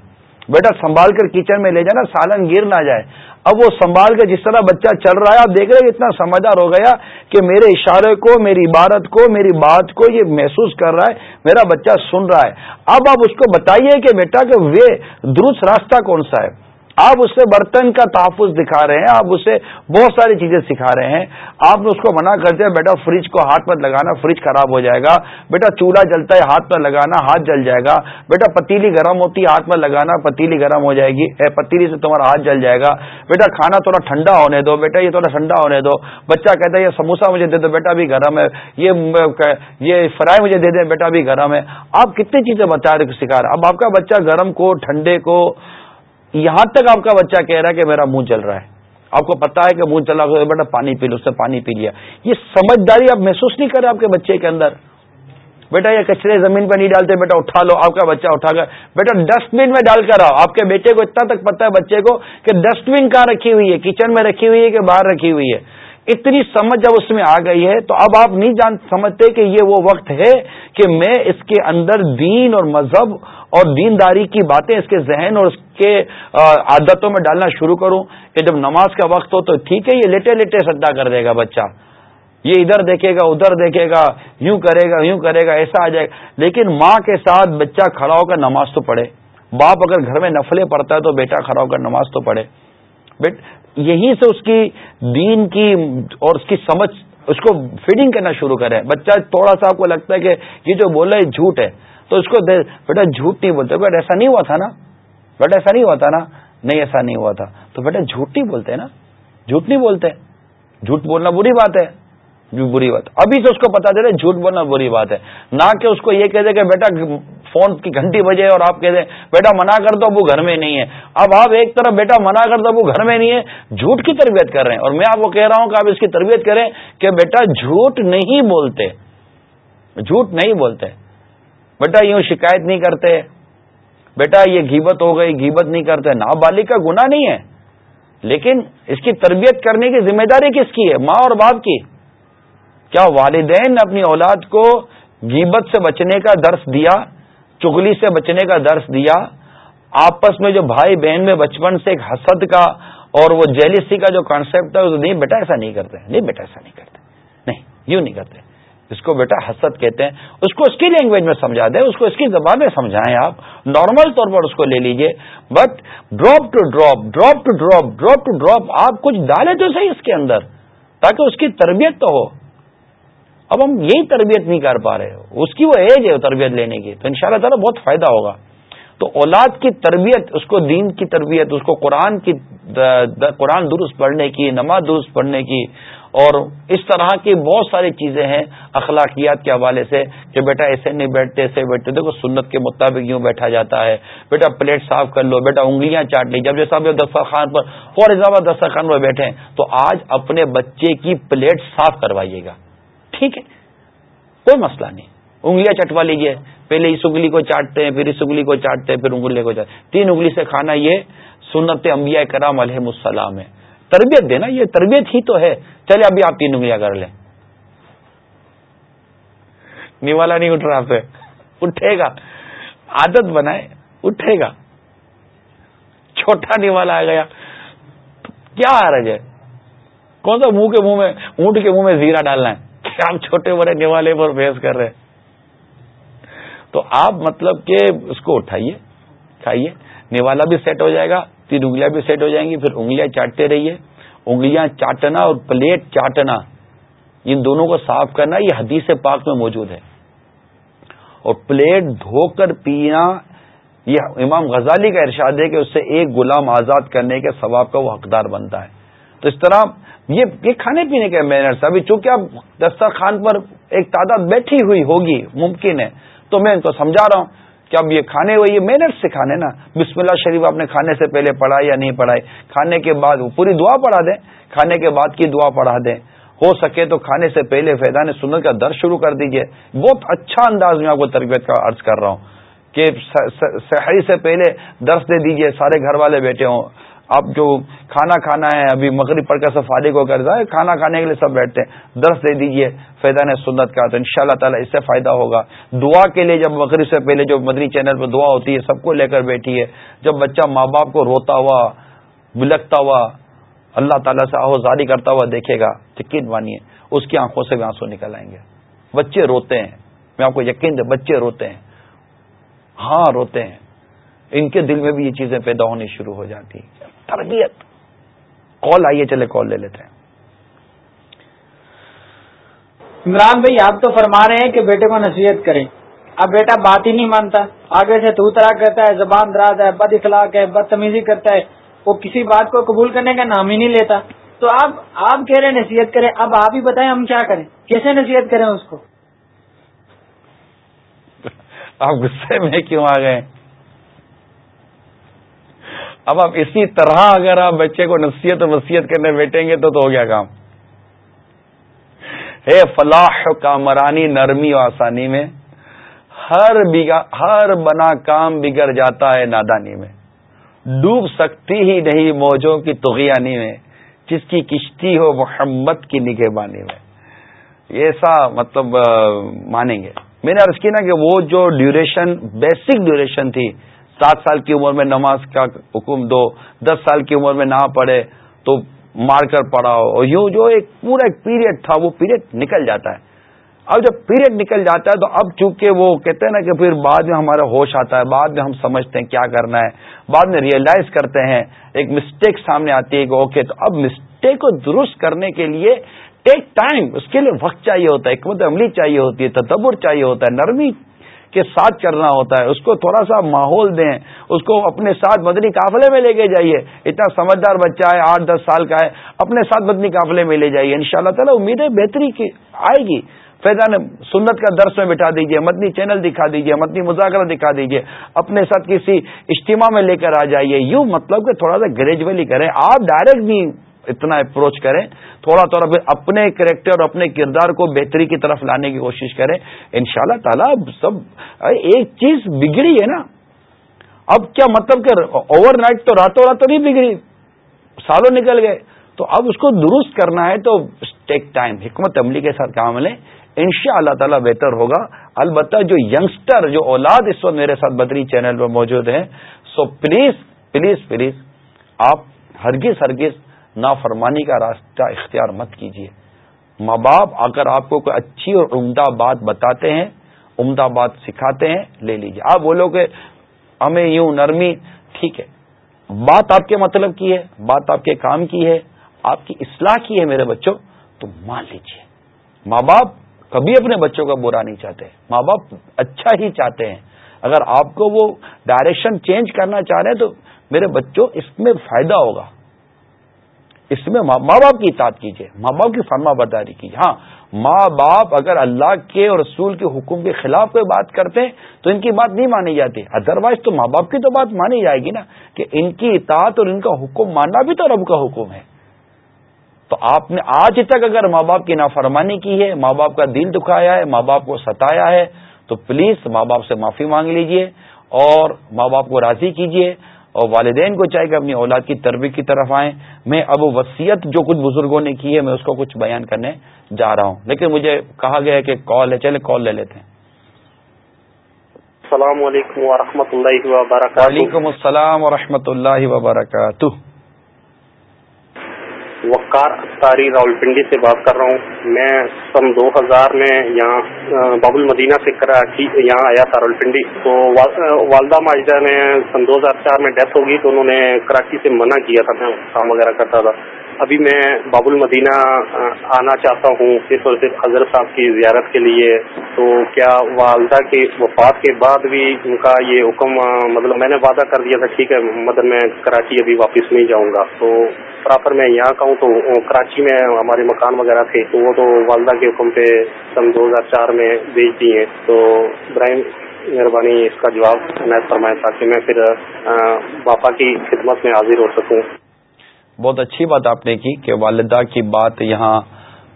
بیٹا سنبھال کر کچن میں لے جانا، سالن گر نہ جائے۔ اب وہ سنبھال کے جس طرح بچہ چل رہا ہے، آپ دیکھ رہے ہیں اتنا سمجھدار ہو گیا کہ میرے اشارے کو، میری عبارت کو، میری بات کو یہ محسوس کر رہا ہے، میرا بچہ سن رہا ہے۔ اب آپ اس کو بتائیے کہ بیٹا، کہ وہ درست راستہ کون سا ہے؟ آپ اس سے برتن کا تحفظ دکھا رہے ہیں، آپ اسے بہت ساری چیزیں سکھا رہے ہیں۔ آپ نے اس کو منع کرتے ہیں، بیٹا فریج کو ہاتھ پر لگانا، فریج خراب ہو جائے گا۔ بیٹا چولہا جلتا ہے، ہاتھ پر لگانا، ہاتھ جل جائے گا۔ بیٹا پتیلی گرم ہوتی ہے، ہاتھ پر لگانا، پتیلی گرم ہو جائے گی۔ اے پتیلی سے تمہارا ہاتھ جل جائے گا۔ بیٹا کھانا تھوڑا ٹھنڈا ہونے دو، بیٹا یہ تھوڑا ٹھنڈا ہونے دو۔ بچہ کہتا ہے، یہ سموسا مجھے دے دو، بیٹا بھی گرم ہے۔ یہ یہ فرائی مجھے دے دیں بیٹا بھی گرم ہے۔ آپ کتنی چیزیں بتا رہے سکھا رہے اب آپ کا بچہ گرم کو، ٹھنڈے کو یہاں تک آپ کا بچہ کہہ رہا ہے کہ میرا منہ چل رہا ہے۔ آپ کو پتا ہے کہ منہ چلا رہا بیٹا، پانی پی لو، اس نے پانی پی لیا۔ یہ سمجھداری آپ محسوس نہیں کر رہے آپ کے بچے کے اندر۔ بیٹا، یہ کچرے زمین پہ نہیں ڈالتے، بیٹا، اٹھا لو، آپ کا بچہ اٹھا کر بیٹا ڈسٹ بین میں ڈال کر آؤ۔ آپ کے بیٹے کو اتنا تک پتا ہے بچے کو کہ ڈسٹ بین کہاں رکھی ہوئی ہے؟ کچن میں رکھی ہوئی ہے کہ باہر رکھی ہوئی ہے؟ اتنی سمجھ جب اس میں آ گئی ہے، تو اب آپ نہیں جان سمجھتے کہ یہ وہ وقت ہے کہ میں اس کے اندر دین اور مذہب اور دینداری کی باتیں اس کے ذہن اور اس کے عادتوں میں ڈالنا شروع کروں۔ کہ جب نماز کا وقت ہو تو ٹھیک ہے، یہ لیٹے لیٹے سدا کر دے گا بچہ۔ یہ ادھر دیکھے گا، ادھر دیکھے گا، یوں کرے گا، یوں کرے گا، ایسا آ جائے گا۔ لیکن ماں کے ساتھ بچہ کھڑا ہو کر نماز تو پڑھے۔ باپ اگر گھر میں نفلیں پڑتا ہے تو بیٹا کھڑا ہو کر نماز تو پڑھے۔ یہیں سے اس کی دین کی اور اس کی سمجھ، اس کو فیڈنگ کرنا شروع کرے۔ بچہ تھوڑا سا آپ کو لگتا ہے کہ یہ جو بول رہا ہے جھوٹ ہے، تو اس کو بیٹا جھوٹ نہیں بولتے۔ بیٹا ایسا نہیں ہوا تھا نا؟ بیٹا ایسا نہیں ہوا تھا نا؟ نہیں، ایسا نہیں ہوا تھا۔ تو بیٹا جھوٹ نہیں بولتے نا؟ جھوٹ نہیں بولتے۔ جھوٹ بولنا بری بات ہے۔ بری بات۔ ابھی سے اس کو پتا چلے جھوٹ بولنا بری بات ہے۔ نہ کہ اس کو یہ کہہ دے کہ بیٹا فون کی گھنٹی بجے اور آپ کہہ دیں، بیٹا منع کر دو وہ گھر میں نہیں ہے۔ اب آپ ایک طرف بیٹا منع کر دو وہ گھر میں نہیں ہے۔ جھوٹ کی تربیت کر رہے ہیں۔ اور میں آپ کو کہہ رہا ہوں کہ آپ اس کی تربیت کریں کہ بیٹا جھوٹ نہیں بولتے۔ جھوٹ نہیں بولتے۔ بیٹا یوں شکایت نہیں کرتے۔ بیٹا یہ گھیبت ہو گئی گھیبت نہیں کرتے۔ نابالغ کا گنا نہیں ہے۔ لیکن اس کی تربیت کرنے کی ذمہ داری کس کی ہے؟ ماں اور باپ کی۔ کیا والدین نے اپنی اولاد کو گیبت سے بچنے کا درس دیا چگلی سے بچنے کا درس دیا؟ آپس میں جو بھائی بہن میں بچپن سے ایک حسد کا اور وہ جیلیسی کا جو کانسیپٹ ہے نہیں بیٹا، ایسا نہیں کرتے نہیں، بیٹا، ایسا نہیں کرتے نہیں، یوں نہیں کرتے اس کو بیٹا حسد کہتے ہیں۔ اس کو اس کی لینگویج میں سمجھا دیں، اس کو اس کی زبان میں سمجھائیں آپ۔ نارمل طور پر اس کو لے لیجیے۔ But drop to drop drop to drop drop to drop آپ کچھ ڈالے تو صحیح اس کے اندر، تاکہ اس کی تربیت تو ہو۔ اب ہم یہی تربیت نہیں کر پا رہے اس کی وہ ایج ہے تربیت لینے کی۔ تو ان شاء اللہ تعالیٰ بہت فائدہ ہوگا۔ تو اولاد کی تربیت، اس کو دین کی تربیت، اس کو قرآن کی قرآن درست پڑھنے کی، نماز درست پڑھنے کی، اور اس طرح کی بہت ساری چیزیں ہیں اخلاقیات کے حوالے سے کہ بیٹا ایسے نہیں بیٹھتے، ایسے بیٹھتے۔ دیکھو، سنت کے مطابق یوں بیٹھا جاتا ہے۔ بیٹا پلیٹ صاف کر لو، بیٹا انگلیاں چاٹ لی جب جیسا دسترخوان پر فور ایگزامپل دسترخوان پر بیٹھے تو آج اپنے بچے کی پلیٹ صاف کروائیے گا۔ ٹھیک ہے۔ کوئی مسئلہ نہیں۔ انگلیاں چٹوا لیجیے پہلے اس انگلی کو چاٹتے ہیں، پھر اس انگلی کو چاٹتے ہیں، پھر انگلی کو چاٹتے تین انگلی سے کھانا یہ سنت انبیاء کرام علیہ السلام ہے۔ تربیت دینا، یہ تربیت ہی تو ہے۔ چلے ابھی آپ تین انگلیاں کر لیں۔ نیوالا نہیں اٹھ رہا پہ اٹھے گا۔ عادت بنائے، اٹھے گا۔ چھوٹا نیوالا آ گیا۔ کیا آ رہا ہے؟ کون سا منہ کے منہ میں، اونٹ کے منہ میں زیرہ ڈالنا ہے؟ آپ چھوٹے بڑے نیوالے پر بحث کر رہے تو آپ مطلب کہ اس کو اٹھائیے، کھائیے۔ نیوالا بھی سیٹ ہو جائے گا، تین انگلیاں بھی سیٹ ہو جائیں گی، پھر انگلیاں چاٹتے رہیے۔ انگلیاں چاٹنا اور پلیٹ چاٹنا، ان دونوں کو صاف کرنا یہ حدیث پاک میں موجود ہے۔ اور پلیٹ دھو کر پینا، یہ امام غزالی کا ارشاد ہے کہ اس سے ایک غلام آزاد کرنے کے ثواب کا وہ حقدار بنتا ہے۔ تو اس طرح یہ یہ کھانے پینے کے مینرس ابھی چونکہ اب دسترخوان پر ایک تعداد بیٹھی ہوئی ہوگی، ممکن ہے۔ تو میں ان کو سمجھا رہا ہوں کہ اب یہ کھانے ہوئے، یہ مینرس سے کھانے نا۔ بسم اللہ شریف آپ نے کھانے سے پہلے پڑھائی یا نہیں پڑھائی؟ کھانے کے بعد پوری دعا پڑھا دیں۔ کھانے کے بعد کی دعا پڑھا دیں۔ ہو سکے تو کھانے سے پہلے فیضان سنت کا درد شروع کر دیجیے۔ بہت اچھا انداز میں آپ کو تربیت کا عرض کر رہا ہوں کہ سحری سے پہلے درس دے دیجیے، سارے گھر والے بیٹھے ہوں۔ آپ جو کھانا کھانا ہے، ابھی مغرب پڑھ کر سب فارغ ہو کر جائے کھانا کھانے کے لیے سب بیٹھتے ہیں۔ درس دے دیجیے، فیضان سنت کا، تو ان شاء اللہ تعالیٰ اس سے فائدہ ہوگا۔ دعا کے لیے جب مغرب سے پہلے جو مدری چینل پہ دعا ہوتی ہے، سب کو لے کر بیٹھی ہے۔ جب بچہ ماں باپ کو روتا ہوا، بلکتا ہوا، اللہ تعالیٰ سے آہوزاری کرتا ہوا دیکھے گا یقین مانیے، اس کی آنکھوں سے بھی آنسو نکل آئیں گے۔ بچے روتے ہیں۔ میں آپ کو یقین دے، بچے روتے ہیں۔ ہاں روتے ہیں۔ ان کے دل میں بھی یہ چیزیں پیدا ہونی شروع ہو جاتی ہیں۔ تربیت۔ کال آئیے چلے کال لے لیتے ہیں۔ عمران بھائی آپ تو فرما رہے ہیں کہ بیٹے کو نصیحت کریں۔ اب بیٹا بات ہی نہیں مانتا۔ آگے سے تو طرح کرتا ہے زبان دراز ہے بد اخلاق ہے بدتمیزی کرتا ہے۔ وہ کسی بات کو قبول کرنے کا نام ہی نہیں لیتا۔ تو آپ آپ کہہ رہے نصیحت کریں۔ اب آپ ہی بتائیں ہم کیا کریں۔ کیسے نصیحت کریں اس کو؟ [LAUGHS] آپ غصے میں کیوں آ گئے اب آپ اسی طرح اگر آپ بچے کو نصیحت و وصیت کرنے بیٹھیں گے تو تو ہو گیا کام۔ ہے فلاح کامرانی نرمی و آسانی میں، ہر ہر بنا کام بگڑ جاتا ہے نادانی میں۔ ڈوب سکتی ہی نہیں موجوں کی تغیانی میں، جس کی کشتی ہو محمد کی نگہبانی میں۔ ایسا مطلب مانیں گے۔ میں نے عرض کی نا کہ وہ جو ڈیوریشن بیسک ڈیوریشن تھی سات سال کی عمر میں نماز کا حکم دو، دس سال کی عمر میں نہ پڑھے تو مار کر پڑھاؤ۔ اور یوں جو ایک پورا ایک پیریڈ تھا، وہ پیریڈ نکل جاتا ہے۔ اب جب پیریڈ نکل جاتا ہے تو اب چونکہ وہ کہتے ہیں نا کہ پھر بعد میں ہمارا ہوش آتا ہے، بعد میں ہم سمجھتے ہیں کیا کرنا ہے، بعد میں ریئلائز کرتے ہیں، ایک مسٹیک سامنے آتی ہے کہ اوکے تو اب مسٹیک کو درست کرنے کے لیے ٹیک ٹائم اس کے لیے وقت چاہیے ہوتا ہے، حکمت عملی چاہیے ہوتی ہے، تدبر چاہیے ہوتا ہے، نرمی کے ساتھ کرنا ہوتا ہے، اس کو تھوڑا سا ماحول دیں، اس کو اپنے ساتھ مدنی قافلے میں لے کے جائیے۔ اتنا سمجھدار بچہ ہے، آٹھ دس سال کا ہے، اپنے ساتھ مدنی قافلے میں لے جائیے۔ ان شاء اللہ تعالیٰ امید ہے بہتری کی آئے گی۔ فیضان، سنت کا درس میں بٹھا دیجیے مدنی چینل دکھا دیجیے مدنی مذاکرہ دکھا دیجیے۔ اپنے ساتھ کسی اجتماع میں لے کر آ جائیے۔ یوں مطلب کہ تھوڑا سا گریجولی کریں۔ آپ ڈائریکٹ بھی اتنا اپروچ کریں، تھوڑا تھوڑا پھر اپنے کریکٹر اور اپنے کردار کو بہتری کی طرف لانے کی کوشش کریں۔ ان شاء اللہ تعالی سب ایک چیز بگڑی ہے نا۔ اب کیا مطلب کہ اوور نائٹ تو راتوں رات تو نہیں بگڑی، سالوں نکل گئے۔ تو اب اس کو درست کرنا ہے تو ٹیک ٹائم حکمت عملی کے ساتھ کام لیں۔ ان شاء اللہ تعالیٰ بہتر ہوگا۔ البتہ جو ینگسٹر جو اولاد اس وقت میرے ساتھ بدری چینل پر موجود ہیں سو پلیز پلیز پلیز آپ ہرگز ہرگز نافرمانی کا راستہ اختیار مت کیجیے ماں باپ اگر آپ کو کوئی اچھی اور عمدہ بات بتاتے ہیں، عمدہ بات سکھاتے ہیں، لے لیجیے آپ بولو کہ ہمیں یوں نرمی، ٹھیک ہے۔ بات آپ کے مطلب کی ہے، بات آپ کے کام کی ہے، آپ کی اصلاح کی ہے میرے بچوں، تو مان لیجیے ماں باپ کبھی اپنے بچوں کا برا نہیں چاہتے۔ ماں باپ اچھا ہی چاہتے ہیں۔ اگر آپ کو وہ ڈائریکشن چینج کرنا چاہ رہے ہیں تو میرے بچوں، اس میں فائدہ ہوگا۔ اس میں ماں باپ کی اطاعت کیجیے ماں باپ کی فرما برداری کیجیے ہاں ماں باپ اگر اللہ کے اور رسول کے حکم کے خلاف کوئی بات کرتے ہیں تو ان کی بات نہیں مانی جاتی۔ ادروائز تو ماں باپ کی تو بات مانی جائے گی نا کہ ان کی اطاعت اور ان کا حکم ماننا بھی تو رب کا حکم ہے۔ تو آپ نے آج تک اگر ماں باپ کی نافرمانی کی ہے، ماں باپ کا دل دکھایا ہے، ماں باپ کو ستایا ہے، تو پلیز ماں باپ سے معافی مانگ لیجیے اور ماں باپ کو راضی کیجیے۔ اور والدین کو چاہے کہ اپنی اولاد کی تربیت کی طرف آئیں۔ میں اب وصیت جو کچھ بزرگوں نے کی ہے میں اس کو کچھ بیان کرنے جا رہا ہوں۔ لیکن مجھے کہا گیا کہ کال ہے چلے کال لے لیتے ہیں۔ السلام علیکم و اللہ وبرکاتہ۔ وعلیکم السلام و اللہ وبرکاتہ۔ وقار اختاری راولپنڈی سے بات کر رہا ہوں۔ میں سن دو ہزار میں یہاں باب المدینہ سے کراچی یہاں آیا تھا راولپنڈی۔ تو والدہ ماجدہ نے سن دو ہزار چار میں ڈیتھ ہوگی تو انہوں نے کراچی سے منع کیا تھا، میں کام وغیرہ کرتا تھا۔ ابھی میں باب المدینہ آنا چاہتا ہوں، صرف اور صرف حضرت صاحب کی زیارت کے لیے۔ تو کیا والدہ کی وفات کے بعد بھی ان کا یہ حکم مطلب میں نے وعدہ کر دیا تھا، ٹھیک ہے مطلب میں کراچی ابھی واپس نہیں جاؤں گا۔ تو پراپر میں یہاں کا ہوں، تو کراچی میں ہمارے مکان وغیرہ تھے، تو وہ تو والدہ کے حکم پہ سن دو ہزار چار میں بیچ دی ہیں تو ابراہیم، مہربانی اس کا جواب عنایت فرمائیں تاکہ میں پھر باپا کی خدمت میں حاضر ہو سکوں۔ بہت اچھی بات آپ نے کی کہ والدہ کی بات یہاں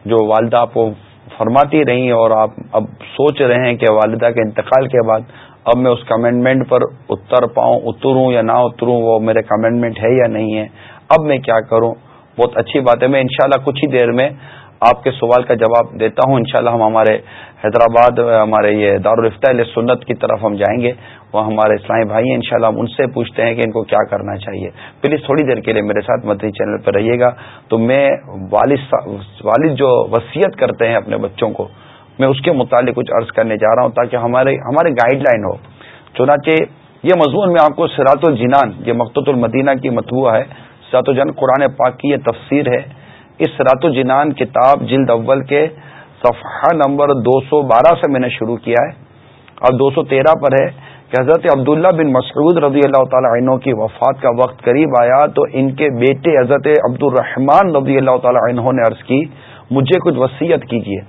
جو والدہ آپ کو فرماتی رہی اور آپ اب سوچ رہے ہیں کہ والدہ کے انتقال کے بعد اب میں اس کمنٹمنٹ پر اتر پاؤں، اتروں یا نہ اتروں، وہ میرے کمنٹمنٹ ہے یا نہیں ہے، اب میں کیا کروں؟ بہت اچھی بات ہے۔ میں انشاءاللہ کچھ ہی دیر میں آپ کے سوال کا جواب دیتا ہوں۔ انشاءاللہ ہم ہمارے حیدرآباد، ہمارے یہ دارالفتہ سنت کی طرف ہم جائیں گے۔ وہ ہمارے اسلامی بھائی ہیں، انشاءاللہ ہم ان سے پوچھتے ہیں کہ ان کو کیا کرنا چاہیے۔ پلیز تھوڑی دیر کے لیے میرے ساتھ مدری چینل پہ رہیے گا۔ تو میں والد والد جو وصیت کرتے ہیں اپنے بچوں کو، میں اس کے متعلق کچھ عرض کرنے جا رہا ہوں تاکہ ہمارے ہمارے گائیڈ لائن ہو۔ چنانچہ یہ مضمون میں آپ کو سرات الجنان، یہ مقت المدینہ کی متبوع ہے۔ سرات الجن قرآن پاک کی یہ تفسیر ہے۔ اس رات الجنان کتاب جلد اول کے صفحہ نمبر دو سو بارہ سے میں نے شروع کیا ہے اور دو سو تیرہ پر ہے۔ کہ حضرت عبداللہ بن مسعود رضی اللہ تعالی عنہ کی وفات کا وقت قریب آیا تو ان کے بیٹے حضرت عبد الرحمان رضی اللہ تعالی عنہ نے عرض کی، مجھے کچھ وصیت کیجیے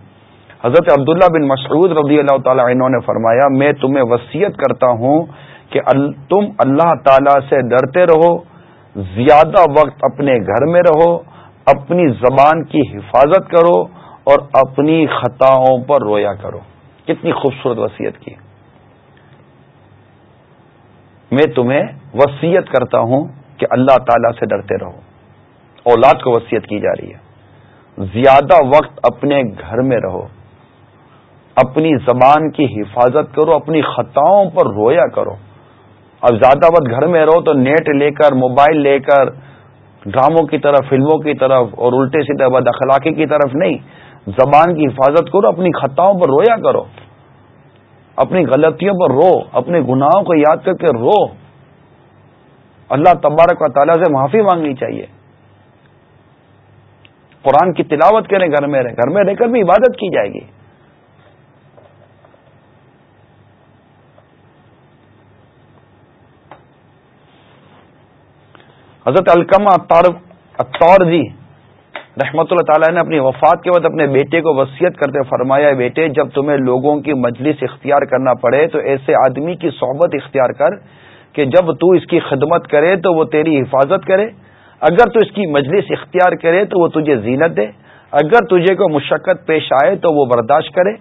حضرت عبداللہ بن مسعود رضی اللہ تعالی عنہ نے فرمایا، میں تمہیں وصیت کرتا ہوں کہ تم اللہ تعالی سے ڈرتے رہو، زیادہ وقت اپنے گھر میں رہو، اپنی زبان کی حفاظت کرو اور اپنی خطاؤں پر رویا کرو۔ کتنی خوبصورت وصیت کی۔ میں تمہیں وسیعت کرتا ہوں کہ اللہ تعالی سے ڈرتے رہو۔ اولاد کو وسیعت کی جا رہی ہے۔ زیادہ وقت اپنے گھر میں رہو۔ اپنی زبان کی حفاظت کرو، اپنی خطاؤں پر رویا کرو۔ اب زیادہ وقت گھر میں رہو تو نیٹ لے کر، موبائل لے کر، ڈراموں کی طرف، فلموں کی طرف اور الٹے سیدھے بد اخلاقی کی طرف نہیں۔ زبان کی حفاظت کرو، اپنی خطاؤں پر رویا کرو۔ اپنی غلطیوں پر رو، اپنے گناہوں کو یاد کر کے رو۔ اللہ تبارک و تعالیٰ سے معافی مانگنی چاہیے۔ قرآن کی تلاوت کریں، گھر میں رہے گھر میں رہ کر بھی عبادت کی جائے گی۔ حضرت الکما اطور جی رحمت اللہ تعالیٰ نے اپنی وفات کے بعد اپنے بیٹے کو وصیت کرتے فرمایا بیٹے، جب تمہیں لوگوں کی مجلس اختیار کرنا پڑے تو ایسے آدمی کی صحبت اختیار کر کہ جب تو اس کی خدمت کرے تو وہ تیری حفاظت کرے۔ اگر تو اس کی مجلس اختیار کرے تو وہ تجھے زینت دے۔ اگر تجھے کو مشقت پیش آئے تو وہ برداشت کرے۔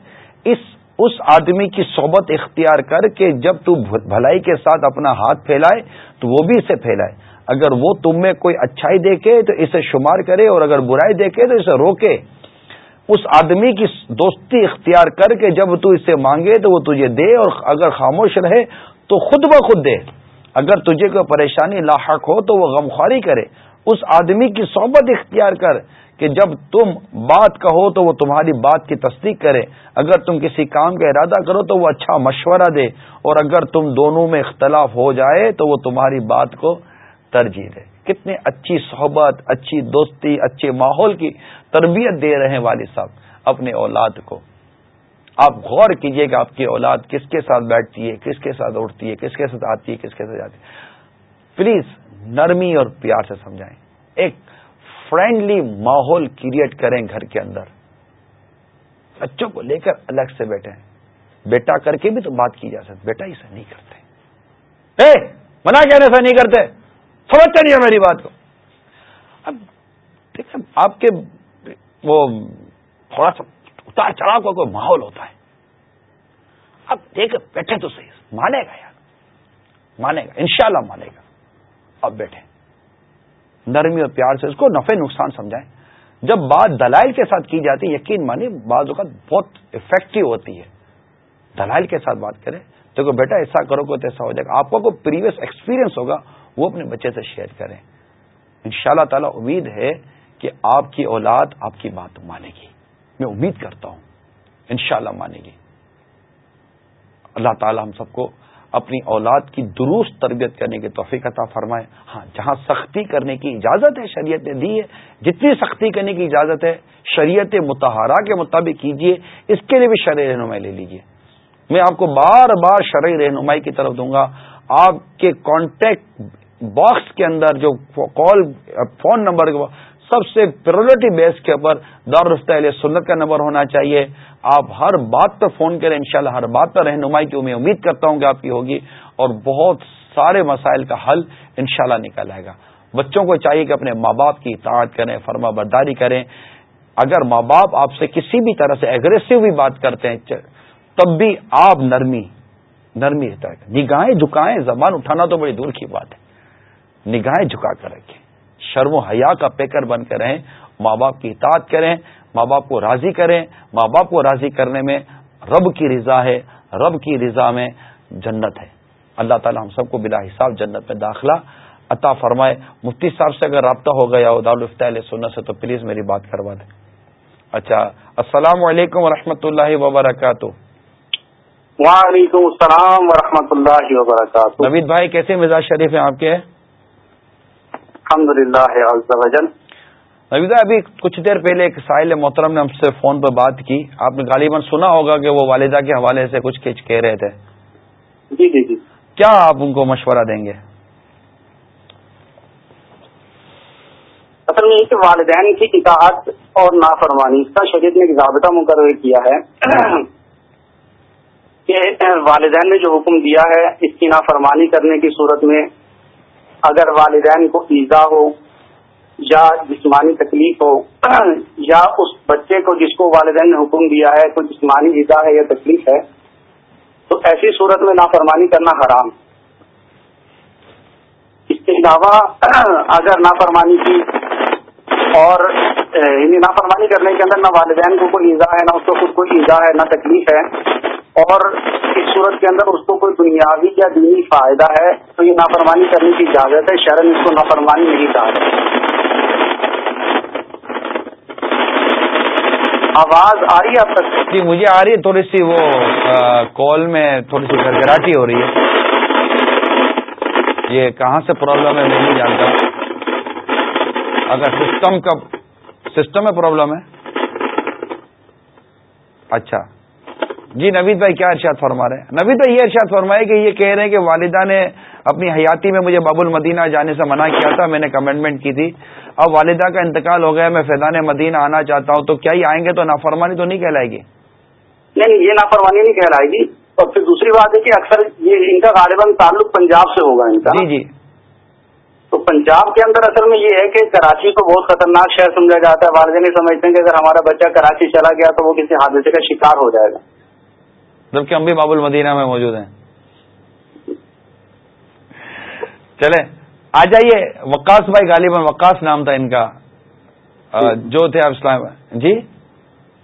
اس اس آدمی کی صحبت اختیار کر کے جب تو بھلائی کے ساتھ اپنا ہاتھ پھیلائے تو وہ بھی اسے پھیلائے۔ اگر وہ تم میں کوئی اچھائی دیکھے تو اسے شمار کرے اور اگر برائی دیکھے تو اسے روکے۔ اس آدمی کی دوستی اختیار کر کے جب تو اسے مانگے تو وہ تجھے دے اور اگر خاموش رہے تو خود بخود دے۔ اگر تجھے کوئی پریشانی لاحق ہو تو وہ غمخواری کرے۔ اس آدمی کی صحبت اختیار کر کہ جب تم بات کہو تو وہ تمہاری بات کی تصدیق کرے۔ اگر تم کسی کام کا ارادہ کرو تو وہ اچھا مشورہ دے۔ اور اگر تم دونوں میں اختلاف ہو جائے تو وہ تمہاری بات کو ترجیح دے۔ کتنی اچھی صحبت، اچھی دوستی، اچھے ماحول کی تربیت دے رہے ہیں والد صاحب اپنے اولاد کو۔ آپ غور کیجیے کہ آپ کی اولاد کس کے ساتھ بیٹھتی ہے، کس کے ساتھ اٹھتی ہے، کس کے ساتھ آتی ہے، کس کے ساتھ جاتی ہے۔ پلیز نرمی اور پیار سے سمجھائیں۔ ایک فرینڈلی ماحول کریٹ کریں گھر کے اندر۔ بچوں کو لے کر الگ سے بیٹھے بیٹا کر کے بھی تو بات کی جا سکتی، بیٹا ایسا نہیں کرتے۔ منع کیا ایسا نہیں کرتے؟ سمجھتے نہیں ہے میری بات کو۔ اب دیکھیں، آپ کے وہ تھوڑا سا اتار چڑھاؤ کا کوئی ماحول ہوتا ہے۔ اب دیکھ بیٹھے تو صحیح۔ مانے گا یار۔ مانے گا۔ انشاءاللہ مانے گا۔ اب بیٹھے۔ نرمی اور پیار سے اس کو نفع، نقصان سمجھائیں۔ جب بات دلائل کے ساتھ کی جاتی ہے یقین مانی بعض اوقات بہت افیکٹو ہوتی ہے۔ دلائل کے ساتھ بات کریں۔ تو بیٹا، ایسا کرو گے تو ایسا ہو جائے۔ گا آپ کو کوئی پریویس ایکسپیرینس ہوگا۔ وہ اپنے بچے سے شیئر کریں۔ ان شاء اللہ تعالی امید ہے کہ آپ کی اولاد آپ کی بات مانے گی۔ میں امید کرتا ہوں انشاءاللہ اللہ مانے گی۔ اللہ تعالی ہم سب کو اپنی اولاد کی درست تربیت کرنے کی توفیق عطا فرمائے۔ ہاں جہاں سختی کرنے کی اجازت ہے، شریعت نے دی ہے۔ جتنی سختی کرنے کی اجازت ہے، شریعت متحرہ کے مطابق کیجیے اس کے لیے بھی شرح رہنمائی لے لیجیے میں آپ کو بار بار شرعی رہنمائی کی طرف دوں گا۔ آپ کے کانٹیکٹ باکس کے اندر جو کال، فون نمبر سب سے پریورٹی بیس کے اوپر دار علیہ سنت کا نمبر ہونا چاہیے۔ آپ ہر بات پہ فون کریں، انشاءاللہ ہر بات پہ رہنمائی کی، میں امید کرتا ہوں کہ آپ کی ہوگی اور بہت سارے مسائل کا حل انشاءاللہ نکل آئے گا۔ بچوں کو چاہیے کہ اپنے ماں باپ کی اطاعت کریں، فرما برداری کریں۔ اگر ماں باپ آپ سے کسی بھی طرح سے اگریسو بھی بات کرتے ہیں، تب بھی آپ نرمی نرمی نگاہیں جھکائیں زبان اٹھانا تو بڑی دور کی بات ہے۔ نگاہیں جھکا کر رکھیں۔ شرم و حیا کا پیکر بن کے رہیں۔ ماں باپ کی اطاعت کریں۔ ماں باپ کو راضی کریں۔ ماں باپ کو راضی کرنے میں رب کی رضا ہے۔ رب کی رضا میں جنت ہے۔ اللہ تعالی ہم سب کو بلا حساب جنت میں داخلہ عطا فرمائے۔ مفتی صاحب سے اگر رابطہ ہو گیا ہو علیہ سننے سے تو پلیز میری بات کروا دیں۔ اچھا السلام علیکم و اللہ وبرکاتہ۔ وعلیکم السلام ورحمۃ اللہ وبرکاتہ۔ نوید بھائی کیسے مزاج شریف ہیں آپ کے؟ الحمد للہ نویدہ ابھی کچھ دیر پہلے ایک ساحل محترم نے ہم سے فون پر بات کی۔ آپ نے غالباً سنا ہوگا کہ وہ والدہ کے حوالے سے کچھ کچھ کہہ رہے تھے۔ جی جی جی۔ کیا آپ ان کو مشورہ دیں گے؟ اصل میں کہ والدین کی اطاعت اور نافرمانی اس کا شریعت نے ضابطہ مقرر کیا ہے کہ والدین نے جو حکم دیا ہے اس کی نافرمانی کرنے کی صورت میں اگر والدین کو ایزا ہو یا جسمانی تکلیف ہو، [CLEARS THROAT] یا اس بچے کو جس کو والدین نے حکم دیا ہے، کوئی جسمانی ایزا ہے یا تکلیف ہے، تو ایسی صورت میں نافرمانی کرنا حرام۔ اس کے علاوہ، [CLEARS THROAT] اگر نافرمانی کی اور یعنی نافرمانی کرنے کے اندر نہ والدین کو کوئی ایزا ہے، نہ اس کو خود کوئی ایزا ہے، نہ تکلیف ہے اور اس صورت کے اندر اس کو کوئی بنیادی یا دینی فائدہ ہے تو یہ نافرمانی کرنے کی اجازت ہے شرم اس کو نافرمانی نہیں کہا آواز آ رہی ہے اب تک؟ جی مجھے آ رہی ہے، تھوڑی سی وہ کال میں تھوڑی سی گھرگراہٹی ہو رہی ہے۔ یہ کہاں سے پرابلم ہے، میں نہیں جانتا۔ اگر سسٹم کا سسٹم میں پرابلم ہے۔ اچھا۔ جی نوید بھائی کیا ارشاد فرما رہے ہیں؟ نوید بھائی یہ ارشاد فرمائے کہ یہ کہہ رہے ہیں کہ والدہ نے اپنی حیاتی میں مجھے باب المدینہ جانے سے منع کیا تھا میں نے کمنٹمنٹ کی تھی۔ اب والدہ کا انتقال ہو گیا میں فیضان مدینہ آنا چاہتا ہوں تو کیا ہی آئیں گے تو نافرمانی تو نہیں کہلائے گی؟ نہیں یہ نافرمانی نہیں کہلائے گی۔ اور پھر دوسری بات ہے کہ اکثر یہ ان کا غالباً تعلق پنجاب سے ہوگا ان کا۔ جی جی۔ تو پنجاب کے اندر اصل میں یہ ہے کہ کراچی کو بہت خطرناک شہر سمجھا جاتا ہے۔ والدین سمجھتے ہیں کہ اگر ہمارا بچہ کراچی چلا گیا تو وہ کسی حادثے کا شکار ہو جائے گا۔ جبکہ ہم بھی باب المدینہ میں موجود ہیں۔ چلے آ جائیے۔ وکاس بھائی غالباً وکاس نام تھا ان کا۔ جو تھے آپ اسلام جی؟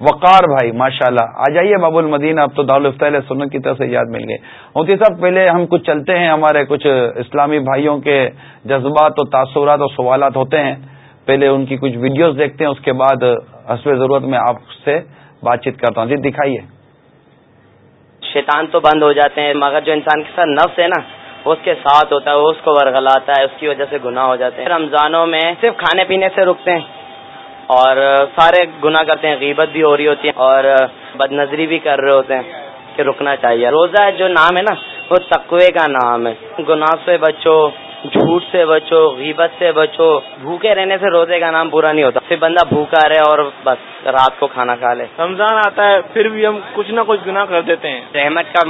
وقار بھائی ماشاء اللہ آ جائیے باب المدینہ، اب تو دارالفتہ سنت کی طرف سے یاد مل گئے۔ ہوتی صاحب، پہلے ہم کچھ چلتے ہیں، ہمارے کچھ اسلامی بھائیوں کے جذبات اور تاثرات اور سوالات ہوتے ہیں۔ پہلے ان کی کچھ ویڈیوز دیکھتے ہیں، اس کے بعد حسب ضرورت میں آپ سے بات چیت کرتا ہوں۔ جی دکھائیے۔ شیطان تو بند ہو جاتے ہیں، مگر جو انسان کے ساتھ نفس ہے نا، وہ اس کے ساتھ ہوتا ہے، وہ اس کو ورگلاتا ہے، اس کی وجہ سے گناہ ہو جاتے ہیں۔ رمضانوں میں صرف کھانے پینے سے رکتے ہیں اور سارے گناہ کرتے ہیں، غیبت بھی ہو رہی ہوتی ہے اور بد نظری بھی کر رہے ہوتے ہیں کہ رکنا چاہیے۔ روزہ جو نام ہے نا، وہ تقوی کا نام ہے۔ گناہ سے بچو جھوٹ سے بچو غیبت سے بچو بھوکے رہنے سے روزے کا نام پورا نہیں ہوتا۔ پھر بندہ بھوکا رہے اور بس رات کو کھانا کھا لے۔ رمضان آتا ہے پھر بھی ہم کچھ نہ کچھ گناہ کر دیتے ہیں۔ رحمت کا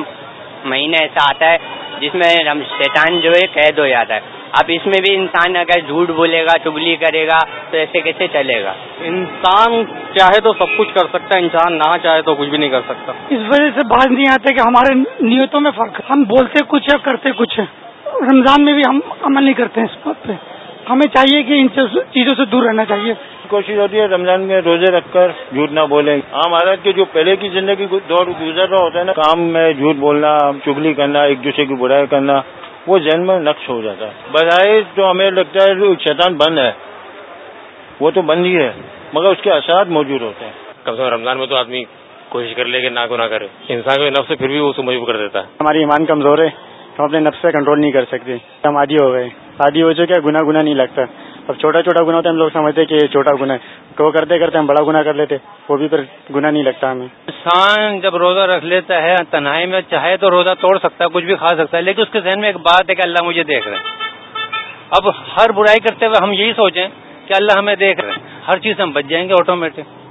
مہینہ ایسا آتا ہے جس میں شیطان جو ہے قید ہو جاتا ہے۔ اب اس میں بھی انسان اگر جھوٹ بولے گا چگلی کرے گا تو ایسے کیسے چلے گا؟ انسان چاہے تو سب کچھ کر سکتا ہے انسان نہ چاہے تو کچھ بھی نہیں کر سکتا۔ اس وجہ سے باز نہیں آتے کہ ہمارے نیتوں میں فرق ہم بولتے کچھ ہے کرتے کچھ۔ ہے رمضان میں بھی ہم عمل نہیں کرتے ہیں اس بات پہ۔ ہمیں چاہیے کہ ان چیزوں سے دور رہنا چاہیے۔ کوشش ہوتی ہے رمضان میں روزے رکھ کر جھوٹ نہ بولیں۔ عام عادت کے جو پہلے کی زندگی دور گزر رہا ہوتا ہے نا کام میں جھوٹ بولنا چگلی کرنا ایک دوسرے کی برائی کرنا وہ ذہن میں نقش ہو جاتا ہے۔ بظاہر تو ہمیں لگتا ہے شیطان بند ہے۔ وہ تو بند ہی ہے مگر اس کے اثرات موجود ہوتے ہیں۔ کم سے کم رمضان میں تو آدمی کوشش کر لے کہ نہ کو نہ کرے۔ انسان کے نفس سے پھر بھی وہ مجبور کر دیتا ہے۔ ہماری ایمان کمزور ہے۔ ہم اپنے نفس سے کنٹرول نہیں کر سکتے۔ ہم عادی ہو گئے۔ عادی ہو چکے گنا گنا نہیں لگتا۔ اب چھوٹا چھوٹا گنا ہوتا ہے، ہم لوگ سمجھتے کہ یہ چھوٹا گنا ہے۔ وہ کرتے کرتے ہم بڑا گنا کر لیتے، وہ بھی پھر گنا نہیں لگتا ہمیں۔ انسان جب روزہ رکھ لیتا ہے، تنہائی میں چاہے تو روزہ توڑ سکتا ہے، کچھ بھی کھا سکتا ہے، لیکن اس کے ذہن میں ایک بات ہے کہ اللہ مجھے دیکھ رہے ہیں اب ہر برائی کرتے ہوئے ہم یہی سوچیں کہ اللہ ہمیں دیکھ رہے ہیں ہر چیز ہم بچ جائیں گے آٹومیٹک۔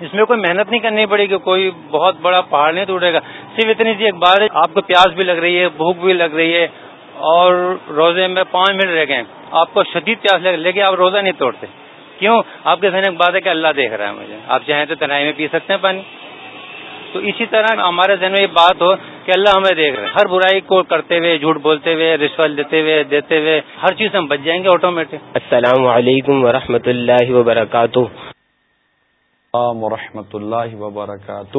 اس میں کوئی محنت نہیں کرنی پڑے گی، کوئی بہت بڑا پہاڑ نہیں ٹوٹے گا۔ صرف اتنی سی ایک بات ہے، آپ کو پیاس بھی لگ رہی ہے، بھوک بھی لگ رہی ہے، اور روزے میں پانچ منٹ رہ گئے آپ کو شدید پیاس لگ لیکن آپ روزہ نہیں توڑتے۔ کیوں؟ آپ کے ذہن ایک بات ہے کہ اللہ دیکھ رہا ہے مجھے۔ آپ چاہیں تو تنہائی میں پی سکتے ہیں پانی۔ تو اسی طرح ہمارے ذہن میں یہ بات ہو کہ اللہ ہمیں دیکھ رہے ہیں ہر برائی کو کرتے ہوئے، جھوٹ بولتے ہوئے، رشوت دیتے ہوئے دیتے ہوئے، ہر چیز ہم بچ جائیں گے آٹومیٹک۔ السلام علیکم ورحمۃ اللہ وبرکاتہ۔ ورحمۃ اللہ وبرکاتہ۔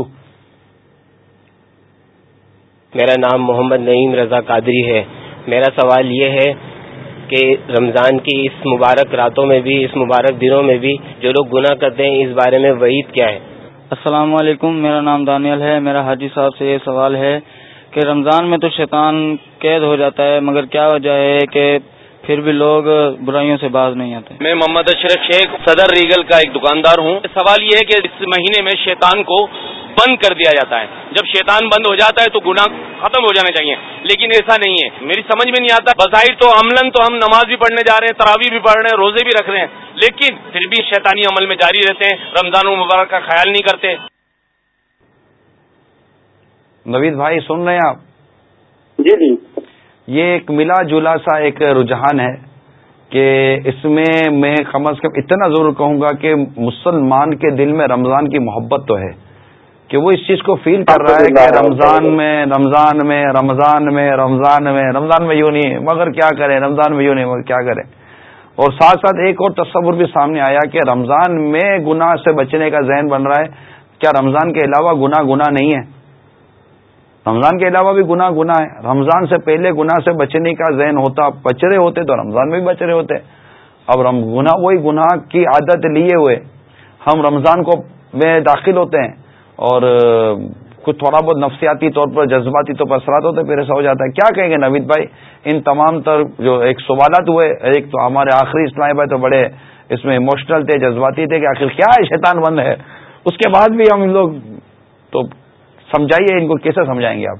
میرا نام محمد نعیم رضا قادری ہے۔ میرا سوال یہ ہے کہ رمضان کی اس مبارک راتوں میں بھی اس مبارک دنوں میں بھی جو لوگ گناہ کرتے ہیں اس بارے میں وعید کیا ہے؟ السلام علیکم میرا نام دانیل ہے۔ میرا حاجی صاحب سے یہ سوال ہے کہ رمضان میں تو شیطان قید ہو جاتا ہے مگر کیا وجہ ہے کہ پھر بھی لوگ برائیوں سے باز نہیں آتے۔ میں محمد اشرف شیخ صدر ریگل کا ایک دکاندار ہوں۔ سوال یہ ہے کہ اس مہینے میں شیطان کو بند کر دیا جاتا ہے۔ جب شیطان بند ہو جاتا ہے تو گناہ ختم ہو جانے چاہیے۔ لیکن ایسا نہیں ہے۔ میری سمجھ میں نہیں آتا۔ بظاہر تو عملاً تو ہم نماز بھی پڑھنے جا رہے ہیں تراوی بھی پڑھ رہے ہیں روزے بھی رکھ رہے ہیں۔ لیکن پھر بھی شیطانی عمل میں جاری رہتے ہیں۔ رمضان المبارک کا خیال نہیں کرتے۔ نوید بھائی سن رہے ہیں آپ؟ جی جی۔ یہ ایک ملا جلا سا ایک رجحان ہے کہ اس میں میں کم از کم اتنا ضرور کہوں گا کہ مسلمان کے دل میں رمضان کی محبت تو ہے کہ وہ اس چیز کو فیل کر رہا ہے کہ رمضان میں رمضان میں رمضان میں رمضان میں رمضان میں یوں نہیں مگر کیا کریں رمضان میں یوں نہیں مگر کیا کریں۔ اور ساتھ ساتھ ایک اور تصور بھی سامنے آیا کہ رمضان میں گناہ سے بچنے کا ذہن بن رہا ہے۔ کیا رمضان کے علاوہ گناہ گناہ نہیں ہے؟ رمضان کے علاوہ بھی گناہ گناہ ہے رمضان سے پہلے گناہ سے بچنے کا ذہن ہوتا بچ رہے ہوتے تو رمضان میں بھی بچ رہے ہوتے۔ اب گناہ، وہی گناہ کی عادت لیے ہوئے۔ ہم رمضان کو میں داخل ہوتے ہیں اور کچھ تھوڑا بہت نفسیاتی طور پر، جذباتی طور پر اثرات ہوتے، پھر ایسا ہو جاتا ہے۔ کیا کہیں گے نوید بھائی؟ ان تمام تر جو ایک سوالات ہوئے، ایک تو ہمارے آخری اسلام بھائی تو بڑے اس میں ایموشنل تھے، جذباتی تھے کہ آخر کیا ہے شیطان بند ہے۔ اس کے بعد بھی ہم لوگ تو سمجھائیے، ان کو کیسے سمجھائیں گے آپ؟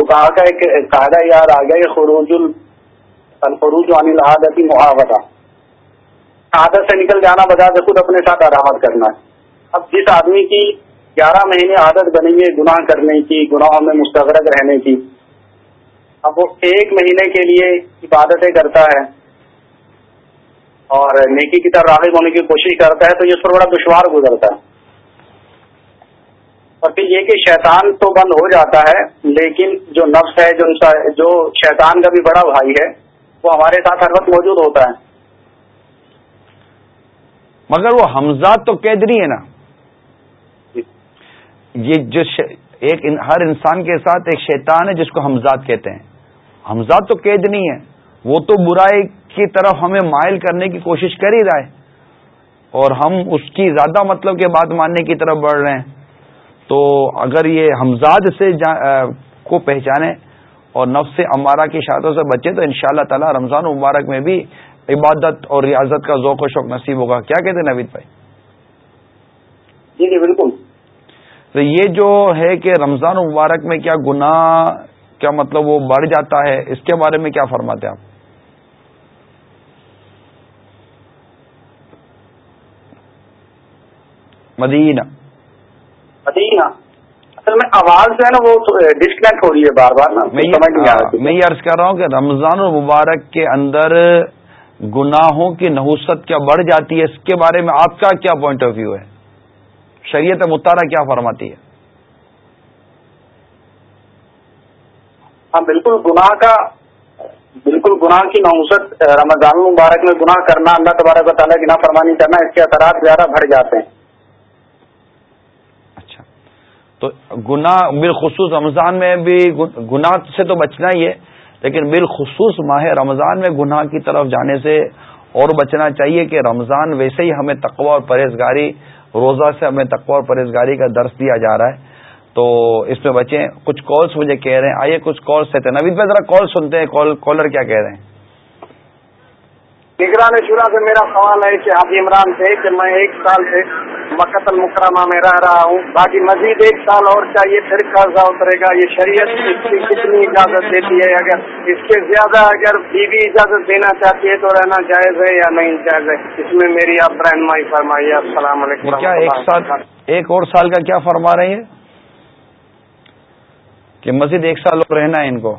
کہا کا ایک قاعدہ یاد آ گیا خروج الخروج عن محاورہ عادت سے نکل جانا بجا سے خود اپنے ساتھ آرامت کرنا ہے۔ اب جس آدمی کی گیارہ مہینے عادت بنی ہے گناہ کرنے کی، گناہوں میں مستغرق رہنے کی، اب وہ ایک مہینے کے لیے عبادتیں کرتا ہے۔ اور نیکی کی طرف راغب ہونے کی کوشش کرتا ہے تو یہ اس پر بڑا دشوار گزرتا ہے۔ اور پھر یہ کہ شیطان تو بند ہو جاتا ہے لیکن جو نفس ہے جو جو شیطان کا بھی بڑا بھائی ہے وہ ہمارے ساتھ ہر وقت موجود ہوتا ہے۔ مگر وہ حمزات تو قید نہیں ہے نا۔ یہ جو ایک ہر انسان کے ساتھ ایک شیطان ہے جس کو حمزات کہتے ہیں۔ حمزات تو قید نہیں ہے وہ تو برائی کی طرف ہمیں مائل کرنے کی کوشش کر ہی رہا ہے۔ اور ہم اس کی زیادہ مطلب کے بات ماننے کی طرف بڑھ رہے ہیں۔ تو اگر یہ حمزاد سے کو پہچانے اور نفس امارہ کی شادوں سے بچے تو ان شاء اللہ تعالی رمضان مبارک میں بھی عبادت اور ریاضت کا ذوق و شوق نصیب ہوگا۔ کیا کہتے ہیں نوید بھائی؟ جی جی بالکل۔ تو یہ جو ہے کہ رمضان مبارک میں کیا گناہ کیا مطلب وہ بڑھ جاتا ہے اس کے بارے میں کیا فرماتے آپ؟ مدینہ۔ مدینہ۔ اصل میں آواز جو ہے نا وہ ڈسکنیکٹ ہو رہی ہے بار بار نا میں یہ عرض کر رہا ہوں کہ رمضان المبارک کے اندر گناہوں کی نحوست کیا بڑھ جاتی ہے اس کے بارے میں آپ کا کیا پوائنٹ آف ویو ہے؟ شریعت مطالعہ کیا فرماتی ہے؟ ہاں بالکل گناہ کا بالکل گناہ کی نحوست رمضان المبارک میں گناہ کرنا اللہ تبارک و تعالیٰ کی نافرمانی کرنا اس کے اثرات زیادہ بڑھ جاتے ہیں۔ تو گناہ بالخصوص رمضان میں بھی گناہ سے تو بچنا ہی ہے، لیکن بالخصوص ماہ رمضان میں گناہ کی طرف جانے سے اور بچنا چاہیے کہ رمضان ویسے ہی ہمیں تقوی اور پرہیزگاری، روزہ سے ہمیں تقوی اور پرہیزگاری کا درس دیا جا رہا ہے۔ تو اس میں بچیں، کچھ کالس مجھے کہہ رہے ہیں، آئیے کچھ کالس دیتے ہیں۔ نوید بھائی ذرا کال سنتے ہیں کالر کیا کہہ رہے ہیں؟ نگران شورا سے میرا سوال ہے کہ آپ عمران سے کہ میں ایک سال سے مکت المکرمہ میں رہ رہا ہوں۔ باقی مزید ایک سال اور چاہیے پھر قرضہ اترے گا۔ یہ شریعت اس کی کتنی اجازت دیتی ہے؟ اگر اس کے زیادہ اگر بیوی اجازت دینا چاہتی ہے تو رہنا جائز ہے یا نہیں جائز ہے؟ اس میں میری آپ رہنمائی فرمائیے۔ السلام علیکم کیا ایک سال ایک اور سال کا کیا فرما رہے ہیں؟ کہ مزید ایک سال اور رہنا ہے ان کو۔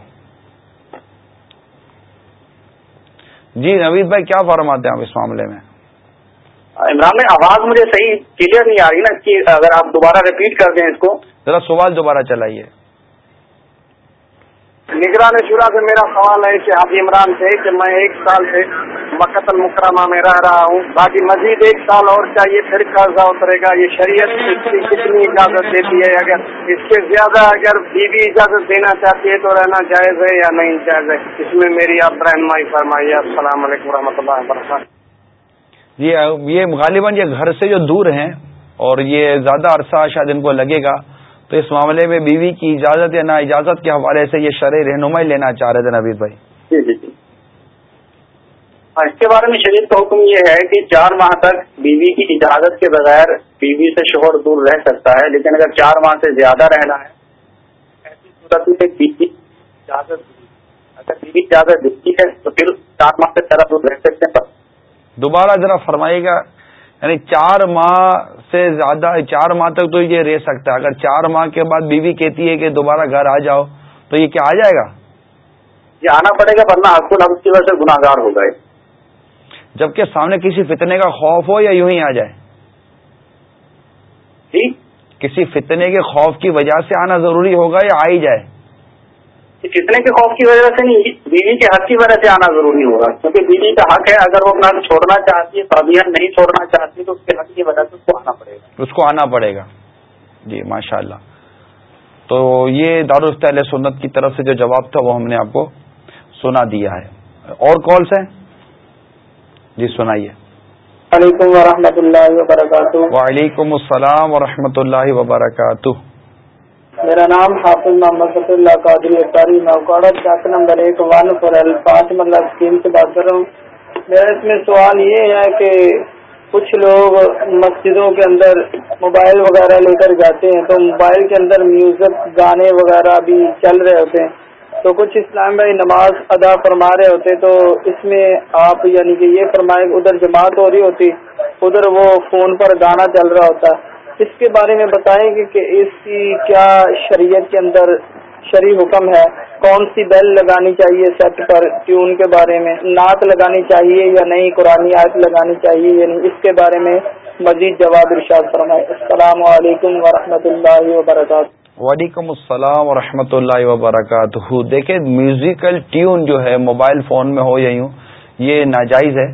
جی نوید بھائی کیا فرماتے ہیں آپ اس معاملے میں؟ عمران میں آواز مجھے صحیح کلیئر نہیں آ رہی نا کہ اگر آپ دوبارہ ریپیٹ کر دیں اس کو۔ ذرا سوال دوبارہ چلائیے۔ نگران شورا سے میرا سوال ہے کہ آپ عمران سے کہ میں ایک سال سے مکت المکرمہ میں رہ رہا ہوں۔ باقی مزید ایک سال اور چاہیے پھر قرضہ اترے گا۔ یہ شریعت اس کی کتنی اجازت دیتی ہے؟ اگر اس کے زیادہ اگر بیوی اجازت دینا چاہتی ہے تو رہنا جائز ہے یا نہیں جائز ہے؟ اس میں میری آپ رہنمائی فرمائیے۔ السلام علیکم و رحمۃ اللہ وبرکاتہ۔ جی یہ غالباً یہ گھر سے جو دور ہیں اور یہ زیادہ عرصہ شاید ان کو لگے گا تو اس معاملے میں بیوی کی اجازت یا نا اجازت کے حوالے سے یہ شرح رہنمائی لینا چاہ رہے تھے نوید بھائی۔ جی جی جی۔ اس کے بارے میں شریف کا حکم یہ ہے کہ چار ماہ تک بیوی کی اجازت کے بغیر بیوی سے شوہر دور رہ سکتا ہے لیکن اگر چار ماہ سے زیادہ رہنا ہے ایسی صورت میں بیوی اجازت اگر بیوی اجازت دیتی ہے تو پھر چار ماہ سے زیادہ دور رہ سکتے ہیں۔ دوبارہ ذرا فرمائیے گا یعنی چار ماہ سے زیادہ چار ماہ تک تو یہ رہ سکتا ہے۔ اگر چار ماہ کے بعد بیوی کہتی ہے کہ دوبارہ گھر آ جاؤ تو یہ کیا آ جائے گا؟ یہ آنا پڑے گا ورنہ حق الحق کی وجہ سے گناگار ہو گئے۔ جبکہ سامنے کسی فتنے کا خوف ہو یا یوں ہی آ جائے۔ جی؟ کسی فتنے کے خوف کی وجہ سے آنا ضروری ہوگا یا آ ہی جائے۔ کتنے کے خوف کی وجہ سے نہیں بیوی کے حق کی وجہ سے آنا ضروری ہوگا۔ کیونکہ بیوی کا حق ہے اگر وہ اپنا چھوڑنا چاہتی ہے ابھی نہیں چھوڑنا چاہتی تو اس کے حق کی وجہ سے اس کو آنا پڑے گا۔ اس کو آنا پڑے گا۔ جی ماشاء اللہ تو یہ دارالفت سنت کی طرف سے جو جواب تھا وہ ہم نے آپ کو سنا دیا ہے۔ اور کالس ہیں؟ جی سنائیے۔ وعلیکم ورحمۃ اللہ وبرکاتہ۔ وعلیکم السلام ورحمۃ اللہ وبرکاتہ۔ میرا نام حافظ محمد فصل اللہ قادری اختاری نوکاڑا چاک نمبر ایک ون فور ایل پانچ مطلب اسکیم سے بات کر رہا ہوں۔ میرا اس میں سوال یہ ہے کہ کچھ لوگ مسجدوں کے اندر موبائل وغیرہ لے کر جاتے ہیں تو موبائل کے اندر میوزک گانے وغیرہ بھی چل رہے ہوتے ہیں۔ تو کچھ اسلام بھائی نماز ادا فرما رہے ہوتے تو اس میں آپ یعنی کہ یہ فرمائے ادھر جماعت ہو رہی ہوتی، ادھر وہ فون پر گانا چل رہا ہوتا۔ اس کے بارے میں بتائیں گے کہ اس کی کیا شریعت کے اندر شریع حکم ہے؟ کون سی بیل لگانی چاہیے سیٹ پر ٹیون کے بارے میں؟ نعت لگانی چاہیے یا نہیں؟ قرآن آیت لگانی چاہیے؟ یا نہیں اس کے بارے میں مزید جواب ارشاد فرمائے السلام علیکم ورحمۃ اللہ وبرکاتہ۔ وعلیکم السلام ورحمۃ اللہ وبرکاتہ۔ دیکھیں میوزیکل ٹیون جو ہے موبائل فون میں ہو یا یوں، یہ ناجائز ہے۔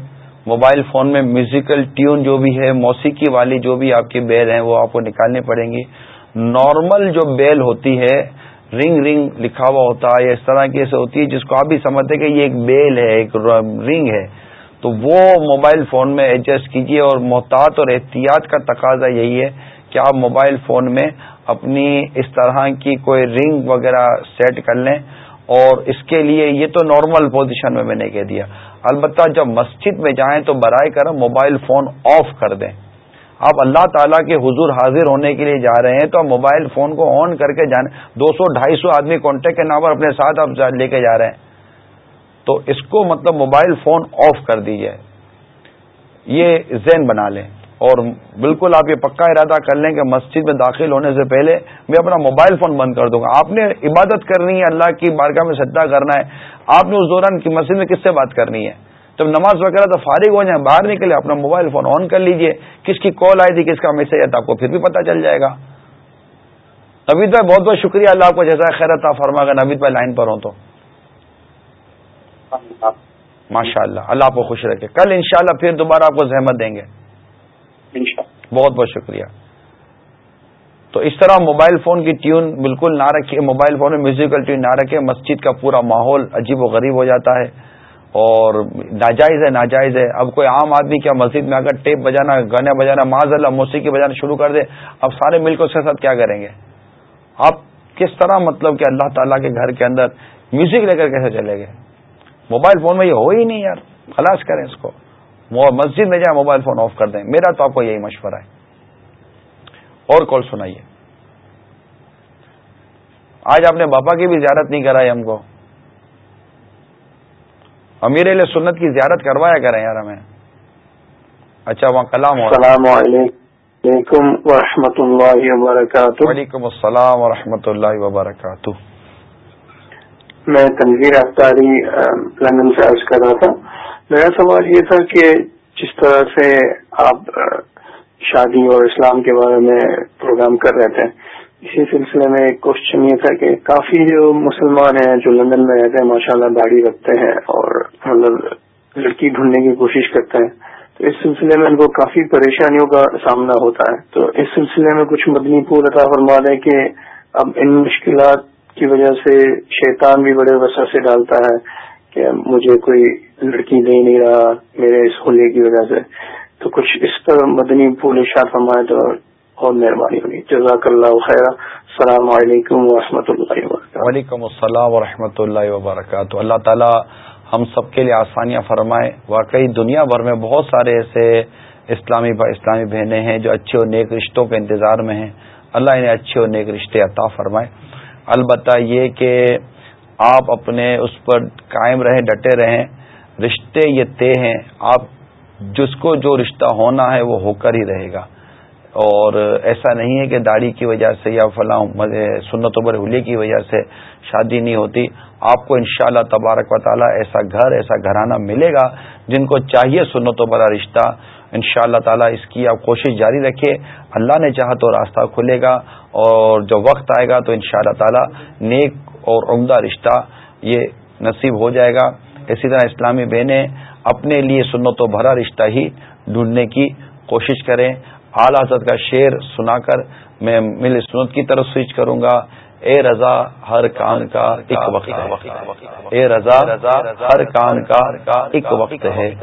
موبائل فون میں میوزیکل ٹیون جو بھی ہے، موسیقی والی جو بھی آپ کی بیل ہیں، وہ آپ کو نکالنی پڑیں گی۔ نارمل جو بیل ہوتی ہے رنگ رنگ لکھا ہوا ہوتا ہے، یا اس طرح کی ایسے ہوتی ہے، جس کو آپ بھی سمجھتے کہ یہ ایک بیل ہے، ایک رنگ ہے۔ تو وہ موبائل فون میں ایڈجسٹ کیجیے اور محتاط اور احتیاط کا تقاضا یہی ہے کہ آپ موبائل فون میں اپنی اس طرح کی کوئی رنگ وغیرہ سیٹ کر لیں اور اس کے لیے یہ تو نارمل پوزیشن میں میں نے کہہ دیا۔ البتہ جب مسجد میں جائیں تو برائے کرم موبائل فون آف کر دیں۔ آپ اللہ تعالیٰ کے حضور حاضر ہونے کے لیے جا رہے ہیں تو آپ موبائل فون کو آن کر کے جانے دو سو ڈھائی سو آدمی کانٹیکٹ کے نام پر اپنے ساتھ آپ لے کے جا رہے ہیں۔ تو اس کو مطلب موبائل فون آف کر دیجیے یہ ذہن بنا لیں۔ اور بالکل آپ یہ پکا ارادہ کر لیں کہ مسجد میں داخل ہونے سے پہلے میں اپنا موبائل فون بند کر دوں گا۔ آپ نے عبادت کرنی ہے، اللہ کی بارگاہ میں سجدہ کرنا ہے۔ آپ نے اس دوران کی مسجد میں کس سے بات کرنی ہے؟ جب نماز وغیرہ تو فارغ ہو جائیں، باہر نکلے، اپنا موبائل فون آن کر لیجیے۔ کس کی کال آئی تھی، کس کا میسج آیا تھا، آپ کو پھر بھی پتہ چل جائے گا۔ نوید بھائی، بہت بہت شکریہ اللہ آپ کو جیسا خیر تھا فرما گا نوید بھائی لائن پر ہوں تو۔ ماشاء اللہ اللہ آپ کو خوش رکھے۔ کل انشاءاللہ پھر دوبارہ آپ کو زحمت دیں گے۔ بہت بہت شکریہ۔ تو اس طرح موبائل فون کی ٹیون بالکل نہ رکھے موبائل فون میں میوزیکل ٹیون نہ رکھے مسجد کا پورا ماحول عجیب و غریب ہو جاتا ہے اور ناجائز ہے ناجائز ہے۔ اب کوئی عام آدمی کیا مسجد میں اگر ٹیپ بجانا، گانے بجانا معذ اللہ موسیقی بجانا شروع کر دے، اب سارے مل کے اس کے ساتھ کیا کریں گے؟ آپ کس طرح مطلب کہ اللہ تعالیٰ کے گھر کے اندر میوزک لے کر کیسے چلے گئے؟ موبائل فون میں یہ ہو ہی نہیں یار، خلاص کریں اس کو۔ مسجد میں جائیں موبائل فون آف کر دیں۔ میرا تو آپ کو یہی مشورہ ہے۔ اور کال سنائیے۔ آج آپ نے باپا کی بھی زیارت نہیں کرائی ہم کو۔ امیر علیہ سنت کی زیارت کروایا کریں یار ہمیں۔ اچھا وہاں کلام السلام علیکم ورحمۃ اللہ وبرکاتہ۔ وعلیکم السلام ورحمۃ اللہ وبرکاتہ۔ میں تنظیر اختاری لندن سے عرض کر رہا تھا۔ میرا سوال یہ تھا کہ جس طرح سے آپ شادی اور اسلام کے بارے میں پروگرام کر رہے تھے، اسی سلسلے میں ایک کوشچن یہ تھا کہ کافی جو مسلمان ہیں جو لندن میں رہتے ہیں ماشاء اللہ داڑھی رکھتے ہیں اور مطلب لڑکی ڈھونڈنے کی کوشش کرتے ہیں، تو اس سلسلے میں ان کو کافی پریشانیوں کا سامنا ہوتا ہے۔ تو اس سلسلے میں کچھ مدنی پور عطا فرما دیں کہ اب ان مشکلات کی وجہ سے شیطان بھی بڑے وسع سے ڈالتا ہے کہ مجھے کوئی لڑکی دے نہیں رہا میرے اس ہولے کی وجہ سے۔ تو کچھ اس پر مدنی پھول اشار فرمائے تو بہت مہربانی ہوگی۔ جزاک اللہ خیر السلام علیکم و رحمۃ اللہ وبرکاتہ۔ وعلیکم السلام و رحمۃ اللہ وبرکاتہ۔ اللہ تعالی ہم سب کے لیے آسانیاں فرمائے۔ واقعی دنیا بھر میں بہت سارے ایسے اسلامی با اسلامی بہنیں ہیں جو اچھے اور نیک رشتوں کے انتظار میں ہیں۔ اللہ انہیں اچھے اور نیک رشتے عطا فرمائے۔ البتہ یہ کہ آپ اپنے اس پر قائم رہیں، ڈٹے رہیں۔ رشتے یہ طے ہیں، آپ جس کو جو رشتہ ہونا ہے وہ ہو کر ہی رہے گا۔ اور ایسا نہیں ہے کہ داڑھی کی وجہ سے یا فلاں سنت و حلیے کی وجہ سے شادی نہیں ہوتی۔ آپ کو انشاءاللہ تبارک و تعالی ایسا گھر، ایسا گھرانہ ملے گا جن کو چاہیے سنت و برا رشتہ۔ ان شاء اللہ تعالیٰ اس کی آپ کوشش جاری رکھیے۔ اللہ نے چاہا تو راستہ کھلے گا۔ اور جو وقت آئے گا تو ان شاء اللہ تعالیٰ نیک اور عمدہ رشتہ یہ نصیب ہو جائے گا۔ اسی طرح اسلامی بہنیں اپنے لیے سنت و بھرا رشتہ ہی ڈھونڈنے کی کوشش کریں۔ اعلی حضرت کا شعر سنا کر میں مل سنت کی طرف سوئچ کروں گا۔ اے رضا، ہر کان کا ایک وقت اے رضا، ہر کان کا ایک وقت ہے۔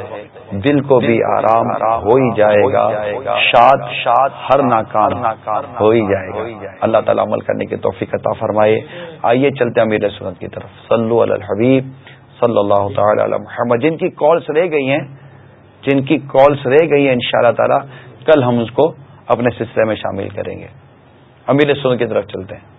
دل کو بھی آرام ہو ہی جائے گا۔ شاد شاد ہر ناکان ہو ہی جائے گا۔ اللہ تعالیٰ عمل کرنے کی توفیق عطا فرمائے۔ آئیے چلتے ہیں امیر سنت کی طرف۔ صلو علی الحبیب۔ صلی اللہ تعالی علی محمد، جن کی کالس رہ گئی ہیں، جن کی کالس رہ گئی ہیں ان شاء اللہ تعالی، کل ہم اس کو اپنے سلسلے میں شامل کریں گے۔ امیر سن کی طرف چلتے ہیں۔